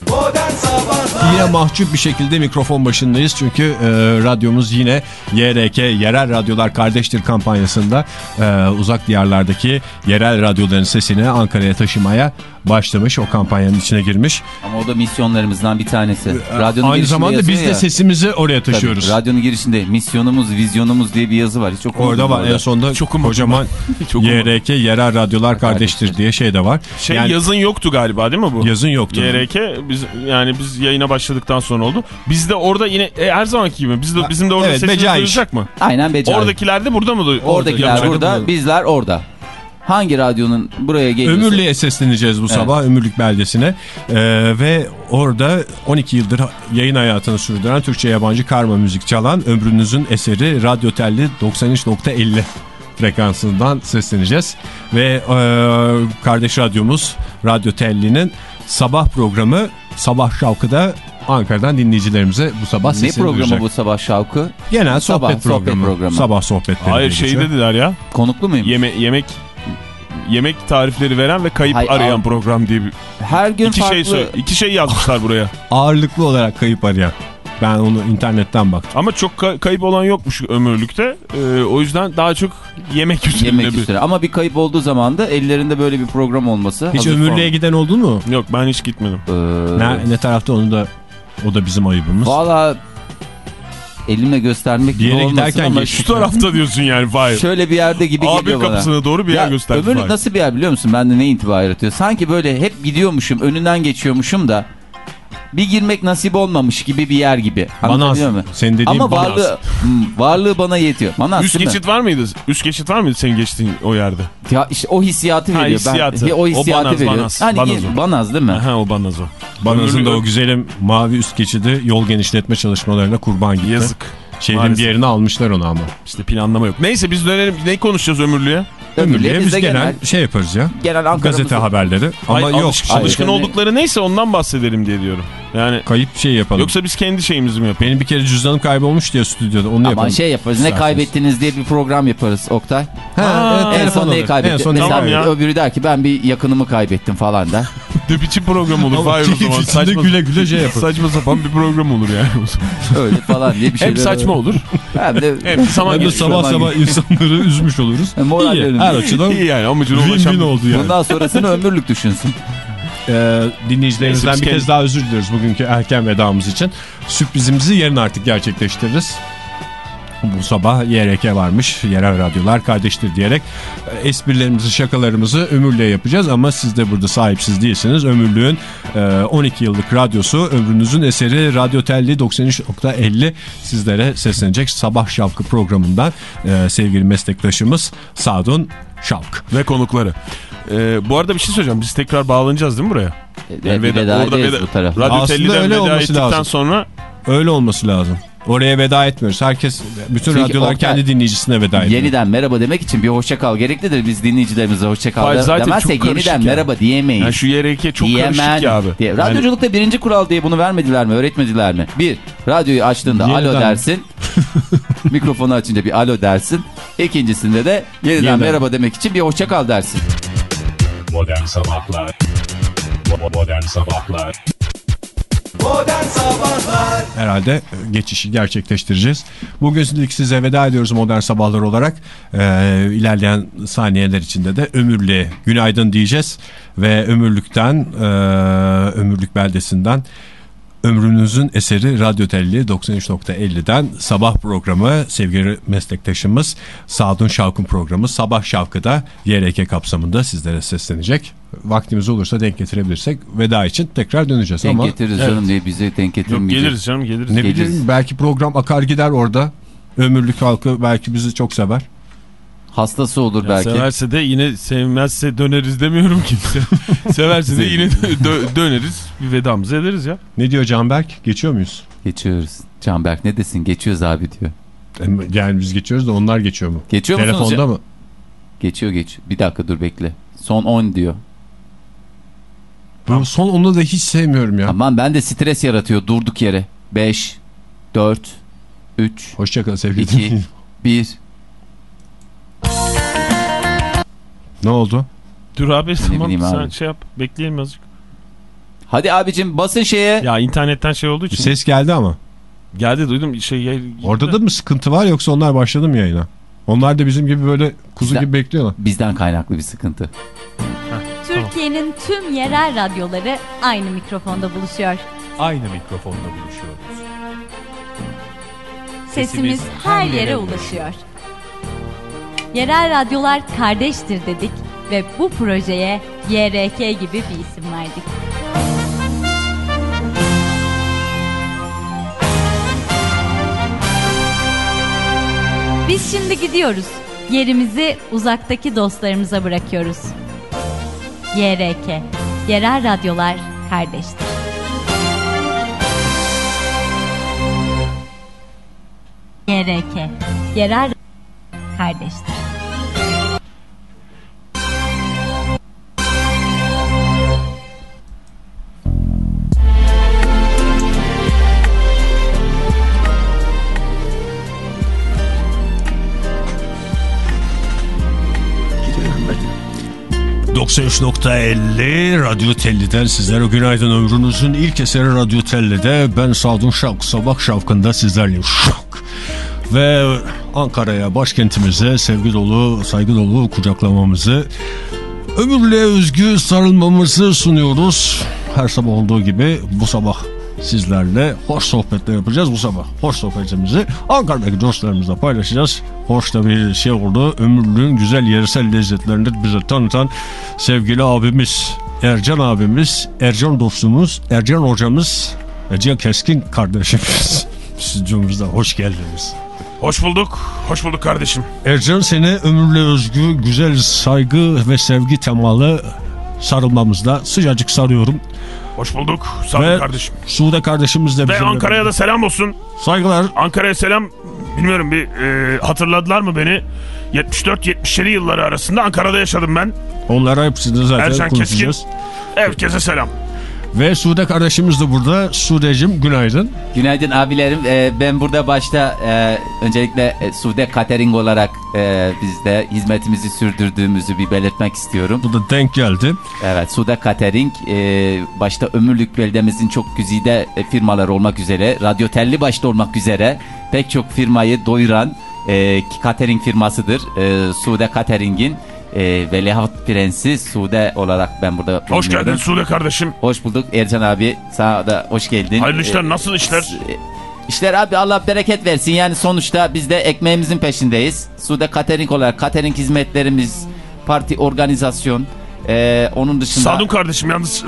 Modern Sabahlar Yine mahcup bir şekilde mikrofon başındayız. Çünkü e, radyomuz yine YRK Yerel Radyolar Kardeştir kampanyasında e, uzak diyarlardaki yerel radyoların sesini Ankara'ya taşımaya başlamış. O kampanyanın içine girmiş. Ama o da misyonlarımızdan bir tanesi. Radyonun Aynı zamanda biz de ya. sesimizi oraya Tabii, taşıyoruz. radyonun girişinde misyonumuz, vizyonumuz diye bir yazı var. Hiç Orada var en sonda Çok kocaman Çok. YRK Yerel Radyolar Kardeştir diye şey de var. Şey Yani yazın yoktu galiba değil mi bu? yazın yoktu. YRK biz yani biz yayına başladıktan sonra oldu. Biz de orada yine e, her zamanki gibi biz de bizim de orada Evet, sesimiz duyulacak mı? Aynen beceri. Oradakiler de burada mı? Oradakiler yapacak? burada, bizler orada. Hangi radyonun buraya geliyorsa... Ömürlü'ye sesleneceğiz bu sabah Ömürlük beldesine Ee, ve orada 12 yıldır yayın hayatını sürdüren Türkçe yabancı karma müzik çalan ömrünüzün eseri Radyo Telli 93.50 frekansından sesleneceğiz ve e, kardeş radyomuz Radyo Telli'nin sabah programı Sabah Şavkı'da Ankara'dan dinleyicilerimize bu sabah Ne sesini programı duyuracak. bu sabah şavkı? Genel Sabah, sohbet, sohbet programı. programı. Sabah sohbetleri. Hayır şey geçiyor. dediler ya. Konuklu muyum? Yeme yemek yemek tarifleri veren ve kayıp Hayır, arayan program diye bir, Her gün iki farklı... şey söyle, iki şey yazmışlar buraya. Ağırlıklı olarak kayıp arayan. Ben onu internetten baktım. Ama çok ka- kayıp olan yokmuş ömürlükte. Ee, o yüzden daha çok yemek üzerine Yemek bir- üstüne. Ama bir kayıp olduğu zaman da ellerinde böyle bir program olması. Hiç ömürlüğe form. giden oldu mu? Yok ben hiç gitmedim. Ee, Ne, ne tarafta onu da o da bizim ayıbımız. Valla elimle göstermek gibi olmasın giderken ama Şu tarafta diyorsun yani Fahir. şöyle bir yerde gibi Abi geliyor bana. kapısına doğru bir yer Ya gösterdi ömürlük Fahir. nasıl bir yer biliyor musun? Bende ne intiba yaratıyor? Sanki böyle hep gidiyormuşum, önünden geçiyormuşum da bir girmek nasip olmamış gibi bir yer gibi. Anlatabiliyor muyum? Senin dediğin Ama banaz. varlığı, varlığı bana yetiyor. Banaz Üst değil mi? geçit var mıydı? Üst geçit var mıydı senin geçtiğin o yerde? Ya işte o hissiyatı Ha, veriyor. hissiyatı. Ben, o hissiyatı O banaz, veriyor. banaz. Hani Banaz o. banaz değil mi? Aha o banaz o. Banaz'ın da o güzelim mavi üst geçidi yol genişletme çalışmalarına kurban gitti. Yazık. Şehrin Maalesef. bir yerini almışlar onu ama. İşte planlama yok. Neyse biz dönelim. Ne konuşacağız ömürlüğe? Ömürlüğe Ömürlüğe biz genel, genel, şey yaparız ya. genel Ankara'mızı... Gazete haberleri. Ama Ay, yok. alış- Hayır. alışkın Yani- oldukları neyse ondan bahsedelim diye diyorum. Yani Kayıp şey yapalım. yoksa biz kendi şeyimizi mi yapalım? Benim bir kere cüzdanım kaybolmuş diye stüdyoda onu Ama yapalım. şey yaparız. Ne kaybettiniz diye bir program yaparız Oktay. Ha, evet, En son neyi kaybettin? En son neyi Mesela Tamam ya. öbürü der ki ben bir yakınımı kaybettim falan der. Ne biçim program olur Ama Fahir o zaman. Saçma, güle güle şey yapın. saçma sapan bir program olur yani. Öyle falan diye bir şeyler. Hem saçma olur Hem de hem zaman Hem de sabah sabah insanları üzmüş oluruz. moral İyi. Her açıdan İyi yani amacına win ulaşan win oldu yani. Bundan sonrasını ömürlük düşünsün. Ee, dinleyicilerimizden Neyse, bir kez daha özür diliyoruz bugünkü erken vedamız için. Sürprizimizi yarın artık gerçekleştiririz. Bu sabah YRK varmış. Yerel radyolar kardeştir diyerek e, esprilerimizi şakalarımızı ömürlüğe yapacağız. Ama siz de burada sahipsiz değilsiniz. Ömürlüğün e, 12 yıllık radyosu ömrünüzün eseri Radyo Telli 93.50 sizlere seslenecek sabah şavkı programından e, sevgili meslektaşımız Sadun Şavk. Ve konukları. Ee, bu arada bir şey söyleyeceğim. Biz tekrar bağlanacağız değil mi buraya? Yani veda- veda orada veda- bu tarafa. Radyo Aslında öyle veda olması ettikten lazım. sonra Öyle olması lazım. Oraya veda etmiyoruz. Herkes, bütün Çünkü radyolar Oktay- kendi dinleyicisine veda ediyor. Yeniden merhaba demek için bir hoşça kal gereklidir. Biz dinleyicilerimize hoşça kal Hayır, zaten demezsek çok karışık yeniden ya. merhaba diyemeyiz. yani şu YRK çok Diyemem karışık ya abi. diye. Yani- Radyoculukta birinci kural diye bunu vermediler mi? Öğretmediler mi? Bir, radyoyu açtığında Yeniden. alo dersin. Mikrofonu açınca bir alo dersin. İkincisinde de yeniden, Yeniden. merhaba demek için bir hoşça kal dersin. Modern Sabahlar Modern Sabahlar Modern Sabahlar Herhalde e, geçişi gerçekleştireceğiz. Bugünlük size veda ediyoruz modern sabahlar olarak. Ee, ilerleyen saniyeler içinde de ömürlüğe günaydın diyeceğiz. Ve ömürlükten, e, ömürlük beldesinden ömrünüzün eseri Radyo Telli 93.50'den sabah programı sevgili meslektaşımız Sadun Şavk'ın programı Sabah Şavkı da YRK kapsamında sizlere seslenecek. Vaktimiz olursa denk getirebilirsek veda için tekrar döneceğiz Denk ama getiririz Evet. canım diye bize denk Yok getirmeyecek. geliriz canım geliriz. ne Geliriz. bileyim belki program akar gider orada. Ömürlük halkı belki bizi çok sever. Hastası olur Ya belki. Severse de yine sevmezse döneriz demiyorum kimse. Severse de yine dö- döneriz. Bir vedamızı ederiz ya. Ne diyor Canberk? Geçiyor muyuz? Geçiyoruz. Canberk ne desin? Geçiyoruz abi diyor. Yani biz geçiyoruz da onlar geçiyor mu? Geçiyor musunuz? Telefonda mı? Geçiyor geç. Bir dakika dur bekle. Son 10 diyor. Bu son onu da hiç sevmiyorum ya. Aman ben de stres yaratıyor durduk yere. 5, 4, 3, Hoşçakal sevgili 2, dinleyiciler. 1. Ne oldu? Dur abi tamam sen abi. şey yap. Bekleyelim azıcık. Hadi abicim basın şeye. Ya internetten şey olduğu Bir için. ses geldi ama. Geldi duydum şey. Orada da mı sıkıntı var yoksa onlar başladı mı yayına? Onlar da bizim gibi böyle kuzu Bizden- gibi bekliyorlar. Bizden kaynaklı bir sıkıntı. Türkiye'nin tüm yerel radyoları aynı mikrofonda buluşuyor. Aynı mikrofonda buluşuyoruz. Sesimiz her yere ulaşıyor. Yerel radyolar kardeştir dedik ve bu projeye YRK gibi bir isim verdik. Biz şimdi gidiyoruz. Yerimizi uzaktaki dostlarımıza bırakıyoruz. YRK, Yerel Radyolar Kardeştir. YRK, Yerel Kardeştir. ben. 93.50 Radyo Telli'den sizlere günaydın ömrünüzün ilk eseri Radyo Telli'de ben Sadun Şavk sabah şavkında sizlerleyim şavk ve Ankara'ya başkentimize sevgi dolu saygı dolu kucaklamamızı ömürlüğe özgü sarılmamızı sunuyoruz her sabah olduğu gibi bu sabah sizlerle hoş sohbetler yapacağız bu sabah. Hoş sohbetimizi Ankara'daki dostlarımızla paylaşacağız. Hoş da bir şey oldu. Ömürlüğün güzel yersel lezzetlerini bize tanıtan sevgili abimiz Ercan abimiz, Ercan dostumuz, Ercan hocamız, Ercan Keskin kardeşimiz. Stüdyomuzda hoş geldiniz. Hoş bulduk. Hoş bulduk kardeşim. Ercan seni ömürle özgü, güzel saygı ve sevgi temalı sarılmamızda sıcacık sarıyorum. Hoş bulduk. Sağ olun kardeşim. Sude kardeşimiz de Ve Ankara'ya da selam olsun. Saygılar. Ankara'ya selam. Bilmiyorum bir e, hatırladılar mı beni? 74-77 yılları arasında Ankara'da yaşadım ben. Onlara hepsini zaten Ercan konuşacağız. Herkese selam. Ve Sude kardeşimiz de burada. Sude'cim günaydın. Günaydın abilerim. Ee, ben burada başta e, öncelikle e, Sude Catering olarak e, biz de hizmetimizi sürdürdüğümüzü bir belirtmek istiyorum. Bu da denk geldi. Evet Sude Catering e, başta Ömürlük beldemizin çok güzide e, firmalar olmak üzere Radyo Telli başta olmak üzere pek çok firmayı doyuran e, catering firmasıdır. E, Sude Catering'in e, Veliaht Prensi Sude olarak ben burada Hoş geldin Sude kardeşim. Hoş bulduk Ercan abi. Sana da hoş geldin. Hayırlı işler. E, Nasıl işler? e, İşler abi Allah bereket versin. Yani sonuçta biz de ekmeğimizin peşindeyiz. Sude Catering olarak catering hizmetlerimiz, parti organizasyon. Ee, onun dışında... Sadun kardeşim yalnız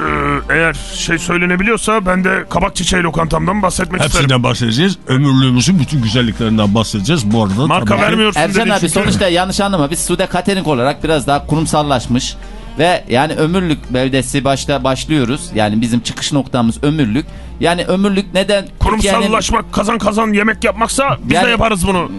e, eğer şey söylenebiliyorsa ben de kabak çiçeği lokantamdan bahsetmek isterim. Hepsinden bahsedeceğiz. Ömürlüğümüzün bütün güzelliklerinden bahsedeceğiz. Bu arada Marka tabii ki- vermiyorsun Ercan abi çünkü. sonuçta yanlış anlama biz Sude Catering olarak biraz daha kurumsallaşmış ve yani ömürlük beldesi başta başlıyoruz. Yani bizim çıkış noktamız ömürlük. Yani ömürlük neden Türkiye'nin- Kurumsallaşmak, kazan kazan yemek yapmaksa biz Yani- de yaparız bunu.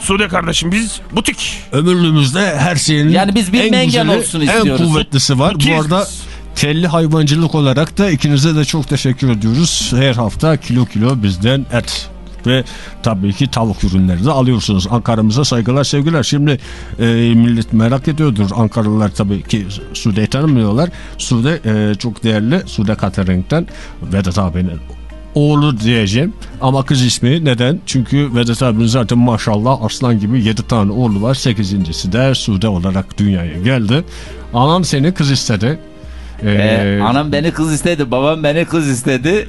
Sude kardeşim biz butik. Ömürlüğümüzde her şeyin Yani biz bir en güzeli, olsun en istiyoruz. kuvvetlisi var. Butik. Bu arada telli hayvancılık olarak da ikinize de çok teşekkür ediyoruz. Her hafta kilo kilo bizden et ve tabii ki tavuk ürünleri de alıyorsunuz. Ankara'mıza saygılar sevgiler. Şimdi e, millet merak ediyordur. Ankaralılar tabii ki Sude'yi tanımıyorlar. Sude e, çok değerli Sude Catering'den Vedat abinin oğlu diyeceğim ama kız ismi neden? Çünkü Vedat abinin zaten maşallah aslan gibi 7 tane oğlu var. 8.si de Sude olarak dünyaya geldi. Anan seni kız istedi. Ee, Ee, anam beni kız istedi, babam beni kız istedi.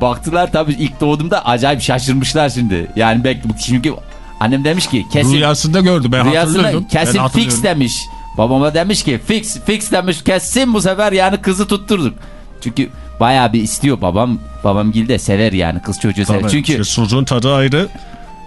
Baktılar tabii ilk doğduğumda acayip şaşırmışlar şimdi. Yani bek çünkü annem demiş ki kesin Rüyasında gördü ben rüyasında hatırlıyorum. kesin Ben fix demiş. Babama demiş ki fix fix demiş kesin bu sefer yani kızı tutturduk. Çünkü bayağı bir istiyor babam. Babam de sever yani kız çocuğu sever. Tabii, Çünkü çocuğun tadı ayrı.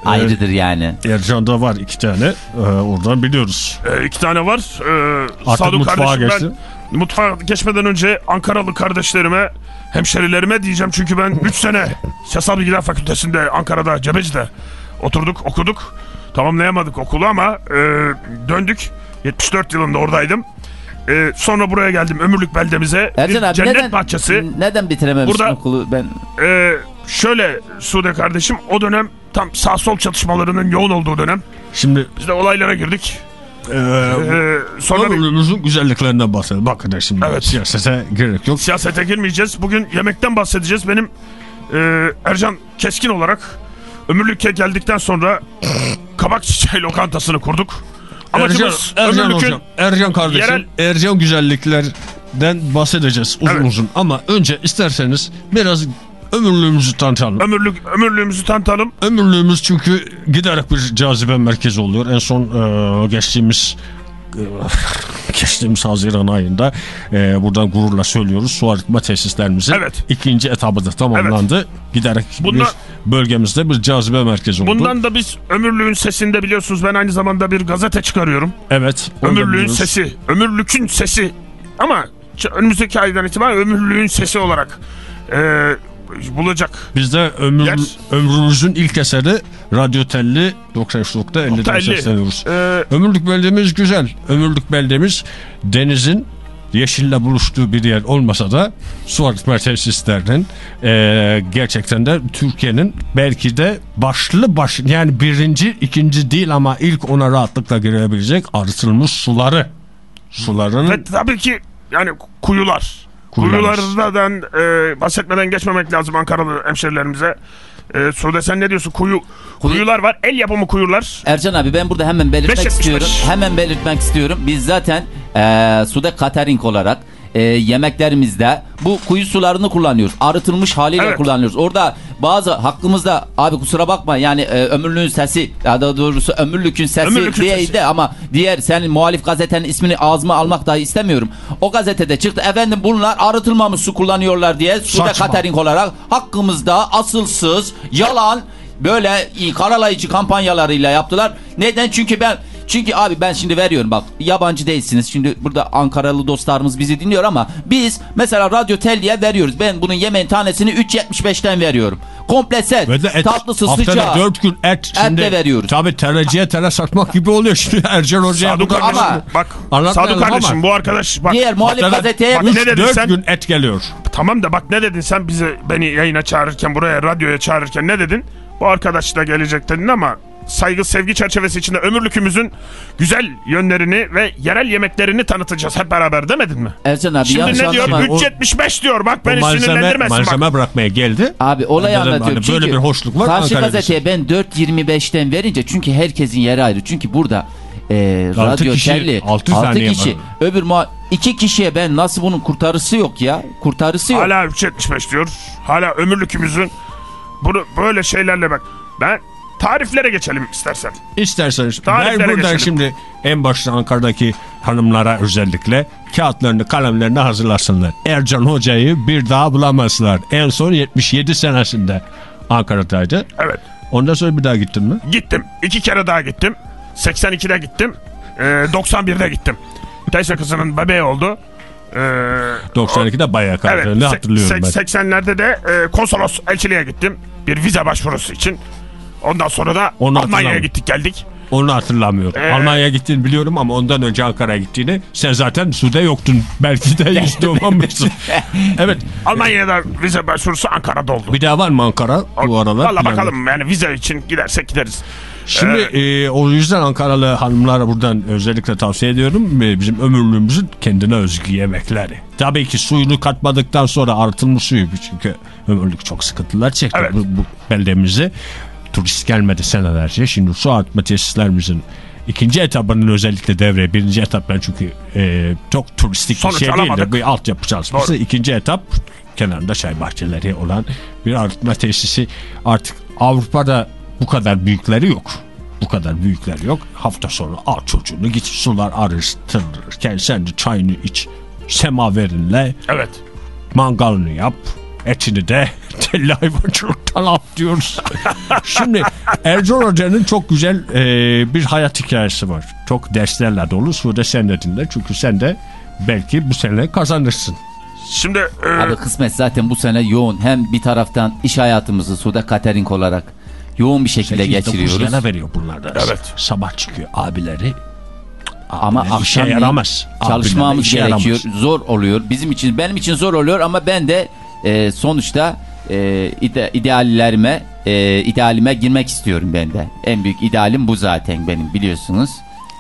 ayrıdır yani. Ercan'da var iki tane. Ee, oradan biliyoruz. E, iki tane var. E, Artık Sadun mutfağa kardeşim geçti. ben mutfağa geçmeden önce Ankaralı kardeşlerime hemşerilerime diyeceğim çünkü ben 3 sene Siyasal Bilgiler Fakültesi'nde Ankara'da Cebeci'de oturduk okuduk tamamlayamadık okulu ama e, döndük 74 yılında oradaydım E, sonra buraya geldim ömürlük beldemize Ercan abi cennet neden, bahçesi neden bitirememişsin Burada- okulu ben E, şöyle Sude kardeşim o dönem tam sağ sol çatışmalarının yoğun olduğu dönem Şimdi biz de olaylara girdik e, E, sonra bir- ömrümüzün güzelliklerinden bahsedelim. Bakın şimdi Evet. siyasete gerek yok. Siyasete girmeyeceğiz. Bugün yemekten bahsedeceğiz. Benim e, Ercan Keskin olarak ömürlükke geldikten sonra kabak çiçeği lokantasını kurduk. Ercan, Amacımız Ercan ömürlükün hocam, Ercan kardeşim, yerel- Ercan güzelliklerden bahsedeceğiz uzun Evet. uzun. Ama önce isterseniz biraz ömürlüğümüzü tanıtalım. ömürlük, ömürlüğümüzü tanıtalım. Ömürlüğümüz çünkü giderek bir cazibe merkezi oluyor. En son e, geçtiğimiz geçtiğimiz Haziran ayında e, buradan gururla söylüyoruz. Su arıtma tesislerimizin Evet. ikinci etabı da tamamlandı. Giderek Bundan- bir bölgemizde bir cazibe merkezi oldu. Bundan da biz ömürlüğün sesinde biliyorsunuz ben aynı zamanda bir gazete çıkarıyorum. evet. Ömürlüğün sesi. Ömürlükün sesi. Ama önümüzdeki aydan itibaren ömürlüğün sesi olarak e, bulacak. Bizde ömür, Yer. ömrümüzün ilk eseri Radyo Telli 93.50'den Nokta elli. sesleniyoruz. E, Ömürlük beldemiz güzel. Ömürlük beldemiz denizin yeşille buluştuğu bir yer olmasa da su arıtma tesislerinin eee, gerçekten de Türkiye'nin belki de başlı baş yani birinci ikinci değil ama ilk ona rahatlıkla girebilecek arıtılmış suları. Suların Ve tabii ki yani kuyular. Kuyular. Kuyulardan e, bahsetmeden geçmemek lazım Ankaralı hemşerilerimize. E, Sude sen ne diyorsun? Kuyu, kuyular var. El yapımı kuyular. Ercan abi ben burada hemen belirtmek 5.75. istiyorum. Hemen belirtmek istiyorum. Biz zaten eee Suda Catering olarak eee, yemeklerimizde bu kuyu sularını kullanıyoruz. Arıtılmış haliyle Evet. kullanıyoruz. Orada bazı hakkımızda abi kusura bakma yani eee, ömürlüğün sesi ya da doğrusu ömürlükün sesi Ömürlükün değil sesi. ama diğer senin muhalif gazetenin ismini ağzıma almak dahi istemiyorum. O gazetede çıktı efendim bunlar arıtılmamış su kullanıyorlar diye Suda. Catering olarak hakkımızda asılsız yalan böyle iyi karalayıcı kampanyalarıyla yaptılar. Neden? Çünkü ben çünkü abi ben şimdi veriyorum bak yabancı değilsiniz. Şimdi burada Ankaralı dostlarımız bizi dinliyor ama biz mesela Radyo Telli'ye veriyoruz. Ben bunun yemeğin tanesini 3.75'ten veriyorum. Komple set. ve et, tatlısı haftada sıcağı. 4 gün et. Şimdi, de veriyoruz. Tabii tereciye tere satmak gibi oluyor şimdi Ercan Hoca'ya. Da- kardeşim Ama- bak. Sadu kardeşim ama- bu arkadaş bak. Diğer muhalif Haftada gazeteye bak ne dedin 4 sen? gün et geliyor. Tamam da bak ne dedin sen bize beni yayına çağırırken buraya radyoya çağırırken ne dedin? Bu arkadaş da gelecek dedin ama saygı sevgi çerçevesi içinde ömürlükümüzün güzel yönlerini ve yerel yemeklerini tanıtacağız hep beraber demedin mi? Ercan abi Şimdi yanlış ne diyor? anlama. O- 3.75 diyor bak beni malzeme, sinirlendirmesin bak. malzeme bırakmaya geldi. Abi olayı Dedim, anlatıyorum. hani çünkü böyle bir hoşluk var Karşı gazeteye ben 4.25'ten verince çünkü herkesin yeri ayrı. Çünkü burada e, radyo kişi, telli altı 6 saniye kişi. var. Öbür muha- iki kişiye ben nasıl bunun kurtarısı yok ya? Kurtarısı yok. Hala 3.75 diyor. Hala ömürlükümüzün bunu böyle şeylerle bak. Ben tariflere geçelim istersen. İsterseniz Tariflere ben buradan geçelim. şimdi en başta Ankara'daki hanımlara özellikle kağıtlarını kalemlerini hazırlasınlar. Ercan Hoca'yı bir daha bulamazlar. En son 77 senesinde Ankara'daydı. Evet. Ondan sonra bir daha gittin mi? Gittim. iki kere daha gittim. 82'de gittim. Ee, 91'de gittim. Teyze kızının bebeği oldu. Ee, 92'de bayağı evet. kaldığını se- hatırlıyorum ben. se- 80'lerde de e, konsolos elçiliğe gittim. Bir vize başvurusu için. Ondan sonra da Onu Almanya'ya gittik geldik. Onu hatırlamıyorum. Ee, Almanya'ya gittiğini biliyorum ama ondan önce Ankara'ya gittiğini sen zaten Su'da yoktun. Belki de hiç doğmamışsın. evet. Almanya'ya da vize başvurusu Ankara'da oldu. Bir daha var mı Ankara bu aralar? Valla bakalım yani vize için gidersek gideriz. Şimdi e, o yüzden Ankaralı hanımlara buradan özellikle tavsiye ediyorum. E, bizim ömürlüğümüzün kendine özgü yemekleri. Tabii ki suyunu katmadıktan sonra arıtılmış suyu. Çünkü ömürlük çok sıkıntılar çekti Evet. bu, bu beldemizi. Turist gelmedi senelerce. Şimdi su arıtma tesislerimizin ikinci etabının özellikle devreye. Birinci etap ben çünkü e, çok turistik Sonuç bir şey değil de alamadık. bir altyapı çalışması. Doğru. İkinci etap kenarında çay bahçeleri olan bir arıtma tesisi. Artık Avrupa'da bu kadar büyükleri yok. Bu kadar büyükler yok. Hafta sonu al çocuğunu git sular arıştırırken sen de çayını iç. Semaverinle Evet. mangalını yap. Etini de telli hayvancılıktan al diyoruz. Şimdi Ercan Hoca'nın çok güzel e, bir hayat hikayesi var. Çok derslerle dolu. Sude sen de dinle. Çünkü sen de belki bu sene kazanırsın. Şimdi e, Abi kısmet zaten bu sene yoğun. Hem bir taraftan iş hayatımızı Suda Catering olarak yoğun bir şekilde 8-9 geçiriyoruz. yana veriyor. Evet. Sabah çıkıyor abileri. Ama akşam yaramaz. çalışmamız gerekiyor. yaramaz. Zor oluyor. Bizim için benim için zor oluyor ama ben de e, sonuçta e, ide, ideallerime e, idealime girmek istiyorum ben de. En büyük idealim bu zaten benim biliyorsunuz.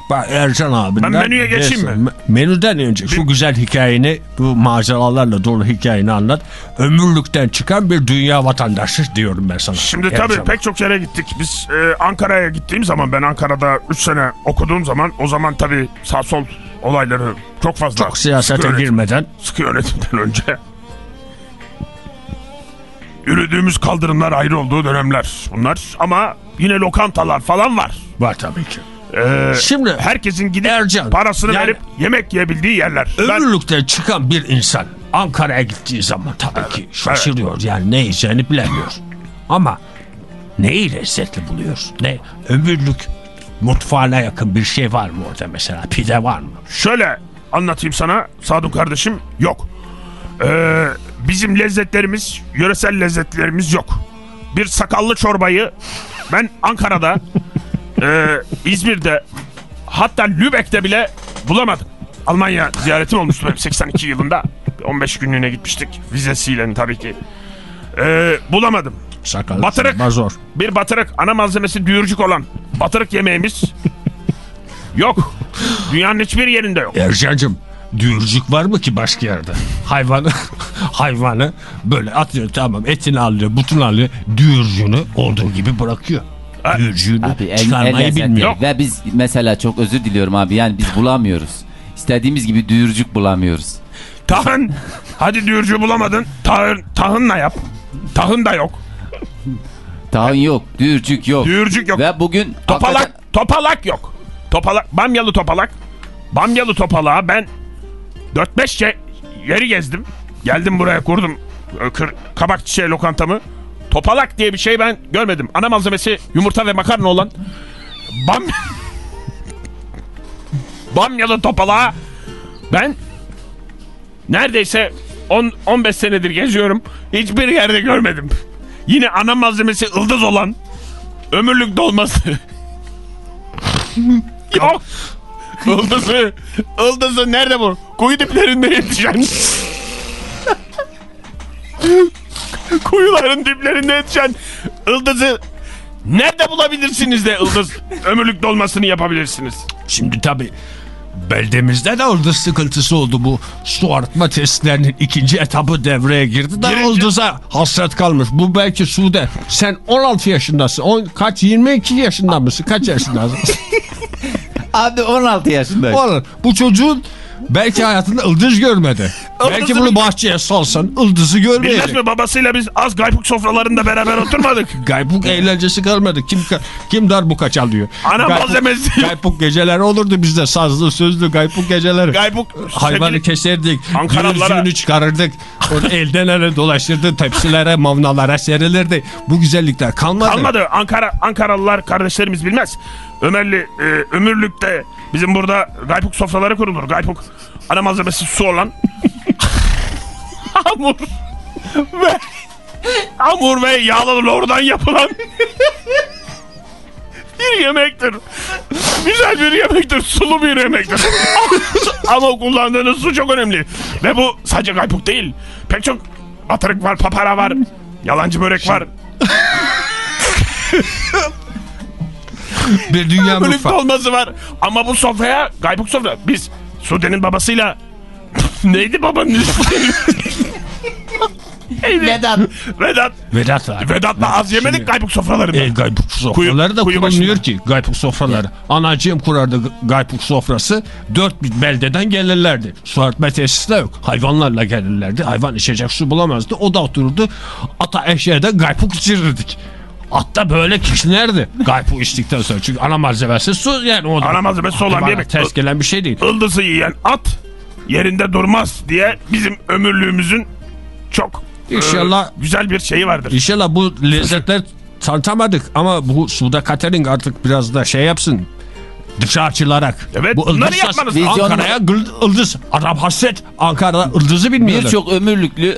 Bak Ercan abinden. Ben menüye geçeyim mi? Me- Menüden önce şu güzel hikayeni, bu maceralarla dolu hikayeni anlat. Ömürlükten çıkan bir dünya vatandaşı diyorum ben sana. Şimdi Ercan tabii abi. pek çok yere gittik. Biz e, Ankara'ya gittiğim zaman ben Ankara'da 3 sene okuduğum zaman o zaman tabii sağ sol olayları çok fazla. Çok siyasete girmeden Sıkı yönetimden önce. Yürüdüğümüz kaldırımlar ayrı olduğu dönemler bunlar. Ama yine lokantalar falan var. var tabii ki. Ee, Şimdi herkesin gidip Ercan, parasını yani- verip yemek yiyebildiği yerler. Ben- Ömürlükten çıkan bir insan Ankara'ya gittiği zaman tabii ki şaşırıyor. Yani ne yiyeceğini bilemiyor. Ama neyi lezzetli buluyor? Ne ömürlük mutfağına yakın bir şey var mı orada mesela? Pide var mı? Şöyle anlatayım sana Sadun kardeşim yok. Ee, bizim lezzetlerimiz yöresel lezzetlerimiz yok. Bir sakallı çorbayı ben Ankara'da e, İzmir'de hatta Lübeck'te bile bulamadım. Almanya ziyaretim olmuştu benim 82 yılında. 15 günlüğüne gitmiştik vizesiyle tabii ki. Ee, bulamadım. Sakalı Batırık. zor. Bir batırık ana malzemesi düğürcük olan batırık yemeğimiz yok. Dünyanın hiçbir yerinde yok. Ercan'cım düğürcük var mı ki başka yerde? Hayvanı hayvanı böyle atıyor tamam etini alıyor butunu alıyor düğürcüğünü olduğu gibi bırakıyor. Düğürcüğünü Abi çıkarmayı lezzetli. bilmiyor. Ve biz mesela çok özür diliyorum abi yani biz bulamıyoruz. İstediğimiz gibi düğürcük bulamıyoruz. Tahın. Hadi düğürcü bulamadın. Tahın, tahınla yap. Tahın da yok. Tahın yok, düğürcük yok. Düğürcük yok. Ve bugün Topalak. hakikaten- Topalak yok. Topalak. Bamyalı topalak. Bamyalı topalağa ben 4-5 şey yeri gezdim. Geldim buraya kurdum. Kır, kabak çiçeği lokantamı. Topalak diye bir şey ben görmedim. Ana malzemesi yumurta ve makarna olan bam Bamyalı topalağa ben neredeyse 10 15 senedir geziyorum. Hiçbir yerde görmedim. Yine ana malzemesi ıldız olan ömürlük dolması. Yok. Ildızı. Ildızı nerede bu? Kuyu diplerinde yetişen. Kuyuların diplerinde yetişen ıldızı nerede bulabilirsiniz de ıldız ömürlük dolmasını yapabilirsiniz. Şimdi tabii beldemizde de orada sıkıntısı oldu bu su arıtma testlerinin ikinci etabı devreye girdi da Birinci- Yıldız'a hasret kalmış. Bu belki Sude. Sen 16 yaşındasın. On, kaç 22 yaşında mısın? Kaç yaşındasın? Abi 16 yaşındayım. Oğlum bu çocuğun belki hayatında ıldız görmedi. Belki bunu bahçeye salsan ıldızı Bilmez görmeyecek. mi babasıyla biz az gaypuk sofralarında beraber oturmadık. Gaybuk eğlencesi kalmadı. Kim kim darbuka çalıyor? Ana Gaybuk- malzemesi. Gaybuk geceleri olurdu bizde sazlı sözlü gaybuk geceleri. Gaybuk Hayvanı keserdik. Ankaralılara- çıkarırdık. Onu elden ele dolaştırdı. Tepsilere, mavnalara serilirdi. Bu güzellikler kalmadı. Kalmadı. Ankara Ankaralılar kardeşlerimiz bilmez. Ömerli e, ömürlükte bizim burada gaypuk sofraları kurulur. Gaypuk ana malzemesi su olan hamur ve hamur ve yağlı lordan yapılan bir yemektir. Güzel bir yemektir. Sulu bir yemektir. Ama kullandığınız su çok önemli. Ve bu sadece gaypuk değil. Pek çok atırık var, papara var. Yalancı börek var. Bir dünya mutfağı. dolması var. Ama bu sofraya gaybuk sofra. Biz Sude'nin babasıyla neydi babanın ismi? Vedat. Vedat. Vedat abi. Vedat'la az yemedik Şimdi- gaybuk sofralarında. E, gaybuk sofraları da kuyu başında. ki. Gaybuk sofraları. Anacığım kurardı gaybuk sofrası. Dört bir beldeden gelirlerdi. Su arıtma tesisi de yok. Hayvanlarla gelirlerdi. Hayvan içecek su bulamazdı. O da otururdu. Ata eşeğe de gaybuk içirirdik. Atta böyle kişilerdi. Gaybuk içtikten sonra. Çünkü ana malzemesi su yani. O. Ana malzemesi olan bir yemek. Ters gelen bir şey değil. Ildızı yiyen at yerinde durmaz diye bizim ömürlüğümüzün çok İnşallah- e, güzel bir şeyi vardır. İnşallah bu lezzetler tanıtamadık ama bu suda catering artık biraz da şey yapsın. Dışa açılarak. Evet, bu bunları ıldız yapmanız lazım. Ankara'ya ıldız. Adam hasret. Ankara'da ıldızı bilmiyorlar. Birçok ömürlüklü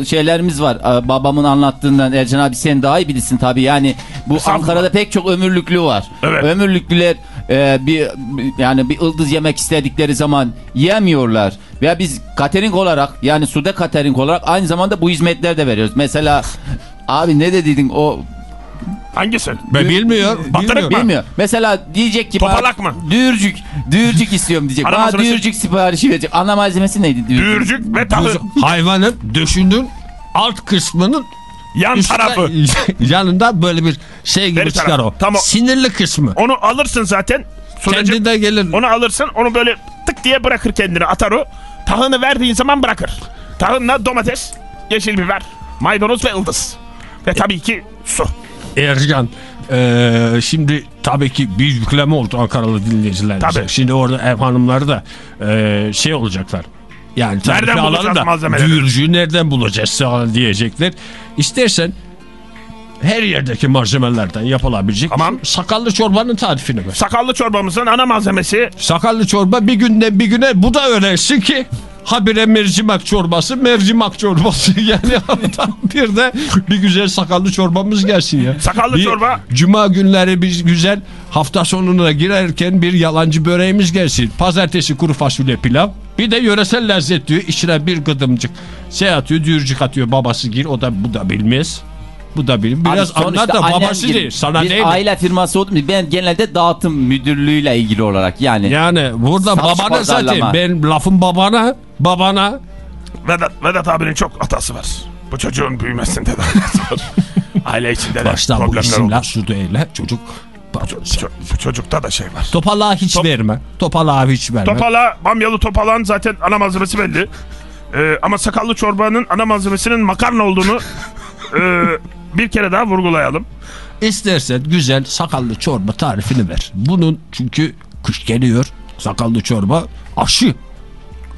e, şeylerimiz var. Babamın anlattığından Ercan abi sen daha iyi bilirsin tabii. Yani bu Estağfurullah. Ankara'da pek çok ömürlüklü var. Evet. Ömürlüklüler e, bir yani bir ıldız yemek istedikleri zaman yiyemiyorlar. Veya biz catering olarak yani suda catering olarak aynı zamanda bu hizmetleri de veriyoruz. Mesela abi ne dediydin o Hangisi? Ben bilmiyor. Batırık bilmiyor. mı? Bilmiyor. Mesela diyecek ki Topalak mı? Düğürcük. Düğürcük istiyorum diyecek. Ana Bana düğürcük siparişi verecek. Ana malzemesi neydi? Düğürcük. Düğürcük ve tahıl. Hayvanın döşünün alt kısmının Yan üstüne- tarafı. yanında böyle bir şey gibi Deri çıkar tarafı. o. Tamam. Sinirli kısmı. Onu alırsın zaten. Sudacığım, Kendi de gelir. Onu alırsın onu böyle tık diye bırakır kendini atar o. Tahını verdiğin zaman bırakır. Tahınla domates, yeşil biber, maydanoz ve ıldız. Ve tabii ki su. Ercan eee, şimdi tabii ki bir yükleme oldu Ankaralı dinleyiciler. Tabii. Şimdi orada ev hanımları da eee, şey olacaklar. Yani Nereden bulacağız da malzemeleri? düğürcüyü nereden bulacağız diyecekler. İstersen her yerdeki malzemelerden yapılabilecek Tamam. sakallı çorbanın tarifini ver. Sakallı çorbamızın ana malzemesi Sakallı çorba bir günden bir güne bu da öğrensin ki habire mercimek çorbası mercimek çorbası yani bir de bir güzel sakallı çorbamız gelsin ya. Sakallı Bir çorba. Cuma günleri biz güzel hafta sonuna girerken bir yalancı böreğimiz gelsin. Pazartesi kuru fasulye pilav. Bir de yöresel lezzet diyor. İçine bir gıdımcık şey atıyor, dürcük atıyor babası gir. O da bu da bilmez. Bu da bilir. Biraz Abi sonuçta anlar da babası değil. Sana bir değil mi? aile firması oldum. Ben genelde dağıtım müdürlüğüyle ilgili olarak yani. Yani burada babana zaten ben lafım babana babana Vedat, Vedat abinin çok hatası var. Bu çocuğun büyümesinde de hatası var. Aile içinde de baştan bu problemler isimler su değil çocuk. Bu, ço- çocukta da şey var. Topalığa hiç Top- verme. Topalığa hiç verme. Topala, bamyalı topalağın zaten ana malzemesi belli. Ee, ama sakallı çorbanın ana malzemesinin makarna olduğunu e, bir kere daha vurgulayalım. İstersen güzel sakallı çorba tarifini ver. Bunun çünkü kış geliyor. Sakallı çorba aşı.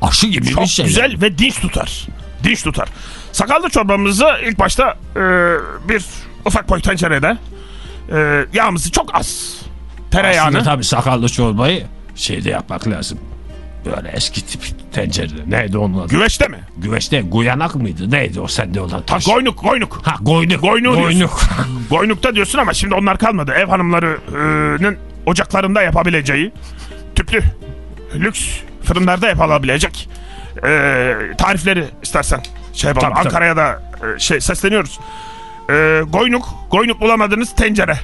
Aşı gibi Çok bir şey. güzel ve dinç tutar. Dinç tutar. Sakallı çorbamızı ilk başta e, bir ufak boy tencerede e, yağımızı çok az tereyağını Aslında tabii sakallı çorbayı şeyde yapmak lazım. Böyle eski tip tencerede. Neydi onun adı? güveçte mi? Güveçte guyanak mıydı? Neydi o sende olan taş? goynuk goynuk. Ha goynuk. Diyorsun. Goynuk. Goynukta diyorsun ama şimdi onlar kalmadı. Ev hanımlarının ocaklarında yapabileceği tüplü lüks fırınlarda yapılabilecek e, tarifleri istersen şey yapalım. Tabii. Ankara'ya da e, şey sesleniyoruz. E, goynuk, goynuk bulamadığınız tencere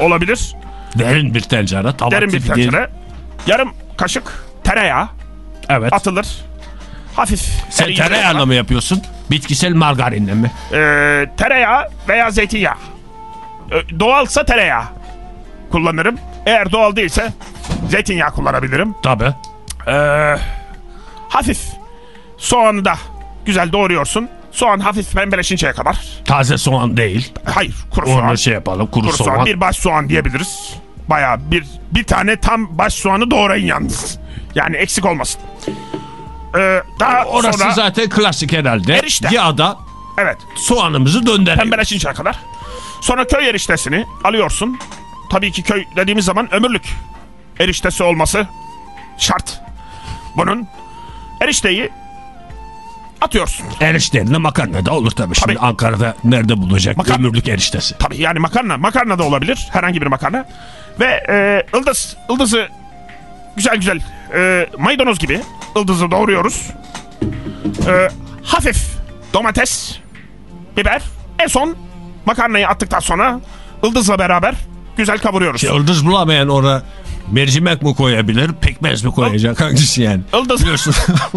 olabilir. Derin bir tencere. Derin bir değil. tencere. Yarım kaşık tereyağı Evet. atılır. Hafif. Sen eriyici tereyağla mı yapıyorsun? Bitkisel margarinle mi? E, tereyağı veya zeytinyağı. E, doğalsa tereyağı kullanırım. Eğer doğal değilse zeytinyağı kullanabilirim. Tabii. Ee, hafif Soğanı da güzel doğruyorsun. Soğan hafif pembeleşinceye kadar. Taze soğan değil. Hayır kuru soğan. Onu şey yapalım kuru, Kuru soğan. soğan. bir baş soğan diyebiliriz. Baya bir bir tane tam baş soğanı doğrayın yalnız. Yani eksik olmasın. Ee, daha Orası sonra zaten klasik herhalde. Erişte. Yağda evet soğanımızı döndürelim. pembeleşinceye kadar. Sonra köy eriştesini alıyorsun. Tabii ki köy dediğimiz zaman ömürlük eriştesi olması şart. Bunun erişteyi atıyorsun. Erişteyle makarna da olur tabii. Şimdi Tabii. Ankara'da nerede bulacak Makar- ömürlük eriştesi? Tabii yani makarna. Makarna da olabilir. Herhangi bir makarna. Ve e, ıldız. ıldızı güzel güzel e, maydanoz gibi ıldızı doğruyoruz. E, hafif domates, biber. En son makarnayı attıktan sonra ıldızla beraber güzel kavuruyoruz. Şey, Yıldız bulamayan oraya mercimek mi koyabilir, pekmez mi koyacak hangisi yani? Yıldız. Biliyorsun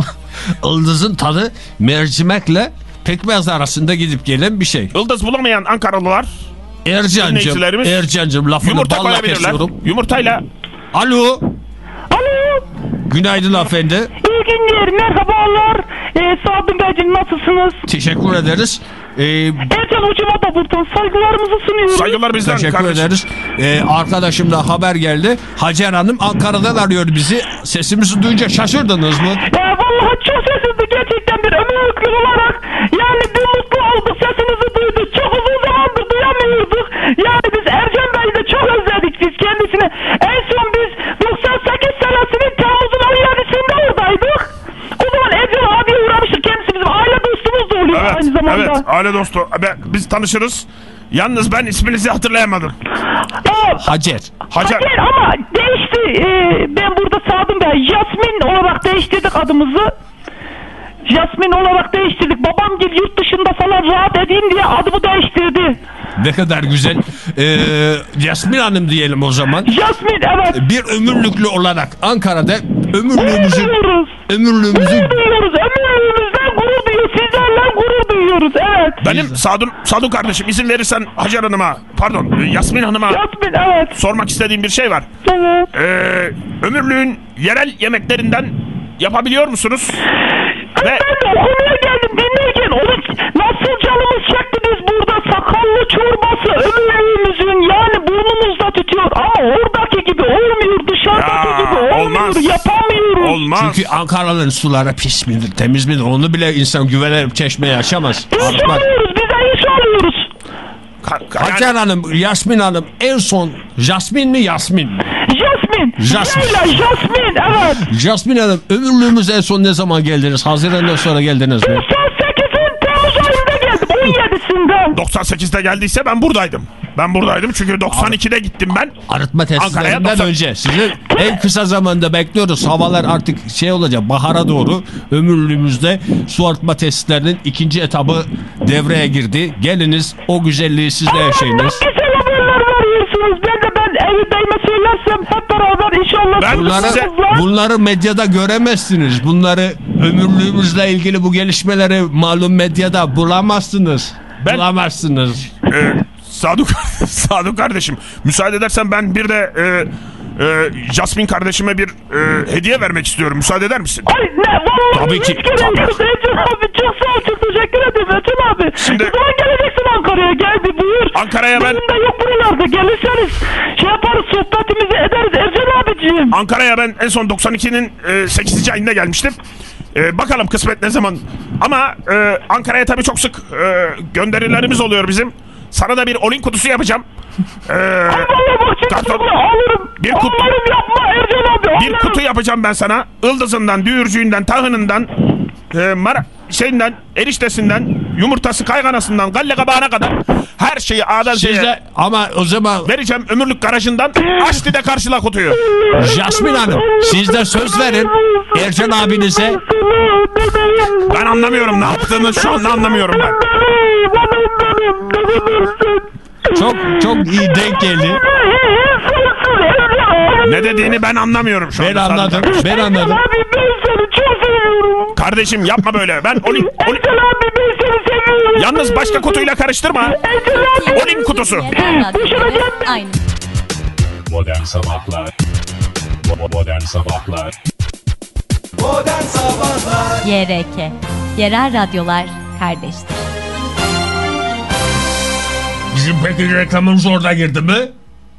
Yıldızın tadı mercimekle pekmez arasında gidip gelen bir şey. Yıldız bulamayan Ankaralılar Ercan'cım, Ercan'cım lafını yumurta balla kesiyorum. Yumurtayla Alo, Alo. günaydın hanımefendi. İyi günler. Merhabalar. Ee, Sadık Beyciğim nasılsınız? Teşekkür ederiz. Ee, Ercan hocama da buradan saygılarımızı sunuyoruz. saygılar bizden Teşekkür kardeşim. ederiz. Ee, arkadaşımda haber geldi. Hacer Hanım Ankara'dan arıyor bizi. Sesimizi duyunca şaşırdınız mı? Ee, vallahi çok şaşırdık gerçekten bir ömürlüklü olarak. Yani bir mutlu olduk sesinizi duyduk. Çok uzun zamandır Yani biz Ercan Bey'i de çok özledik biz kendisini. En son biz 98 senesinin Temmuz'un 17'sinde oradaydık. O zaman Ercan abiye uğramıştık. Kendisi bizim aile dostumuz da oluyor Evet, aynı zamanda. evet aile dostu. Ben- Biz tanışırız. Yalnız ben isminizi hatırlayamadım. Aa, Hacer. Hacer. Hayır ama değişti. Ee, ben burada Sadım Bey. Jasmin olarak değiştirdik adımızı. Jasmin olarak değiştirdik. Babam gibi yurt dışında falan rahat edeyim diye adımı değiştirdi. Ne kadar güzel. Ee, Yasmin Hanım diyelim o zaman. Jasmin evet. Bir ömürlüklü olarak Ankara'da ömürlüğümüzü Gurur duyuyoruz. ömürlüğümüzü Gurur duyuyoruz. Ömrümüzden gurur duyuyoruz. Sizlerle gurur duyuyoruz. Evet. Benim Sadun, Sadun kardeşim izin verirsen Hacer Hanım'a pardon Yasmin Hanım'a Jasmin evet. sormak istediğim bir şey var. Evet. Ee, ömürlüğün yerel yemeklerinden yapabiliyor musunuz? Ve Ben de okumaya geldim dinlerken onu nasıl canımız çekti biz burada sakallı çorbası ömürlüğümüzün yani burnumuzda tutuyor ama oradaki gibi olmuyor dışarıdaki Ya, gibi olmuyor olmaz. yapamıyoruz. olmaz. çünkü Ankara'nın suları pis midir, temiz midir onu bile insan güvenerek çeşmeye yaşamaz. İş alıyoruz biz de iş alıyoruz. Hacer Hanım, Yasmin Hanım en son Jasmin mi Yasmin mi? Jasmin. Jasmin. Yayla Jasmin evet. Jasmin Hanım ömürlüğümüz en son ne zaman geldiniz? Haziran'dan sonra geldiniz mi? 98'in Temmuz ayında geldim 17'sinde. 98'de geldiyse ben buradaydım. Ben buradaydım çünkü 92'de gittim ben. Arıtma testlerinden doksan- önce sizi en kısa zamanda bekliyoruz. Havalar artık şey olacak bahara doğru ömürlüğümüzde su arıtma tesislerinin ikinci etabı devreye girdi. Geliniz o güzelliği siz de yaşayınız. Güzel inşallah. Ben Bunları, bunları medyada göremezsiniz. Bunları ömürlüğümüzle ilgili bu gelişmeleri malum medyada bulamazsınız. Ben- Bulamazsınız. Ee, Saduk, Saduk kardeşim müsaade edersen ben bir de e, e, Jasmin kardeşime bir e, hediye vermek istiyorum. Müsaade eder misin? Ay ne vallahi Tabii ki, tabii. Ecem abi çok sağ ol çok teşekkür ederim Ecem abi. Şimdi- Ne zaman geleceksin Ankara'ya gel bir buyur. Ankara'ya ben- Benim de yok buralarda gelirseniz şey yaparız sohbetimizi ederiz Ecem abiciğim. Ankara'ya ben en son 92'nin e, 8. ayında gelmiştim. E, bakalım kısmet ne zaman. Ama e, Ankara'ya tabii çok sık e, gönderilerimiz oluyor bizim. Sana da bir olin kutusu yapacağım. E, Kartal- bunu alırım. Bir kutu- Alırım yapma Ecem abi bir alırım. kutu yapacağım ben sana. Ildızından, düğürcüğünden, tahınından, e, mara, şeyinden, eriştesinden, yumurtası, kayganasından, galle kabağına kadar her şeyi A'dan Siz Z'ye de ama o zaman vereceğim ömürlük garajından. Açtı de karşıla kutuyu. Jasmin Hanım siz de söz verin Ercan abinize Ben anlamıyorum ne yaptığını şu anda anlamıyorum ben. çok çok iyi denk geldi. Ne dediğini ben anlamıyorum şu Ben anda. anladım ben anladım. Abi ben seni çok seviyorum. Kardeşim yapma böyle. Ben olin, olin- Ecem abi ben seni seviyorum. Yalnız başka kutuyla karıştırma. Ecem abi. Olim kutusu. Aynı. Modern Sabahlar Modern Sabahlar Modern Sabahlar YRK. Yerel radyolar kardeştir. Bizim peki reklamımız orada girdi mi?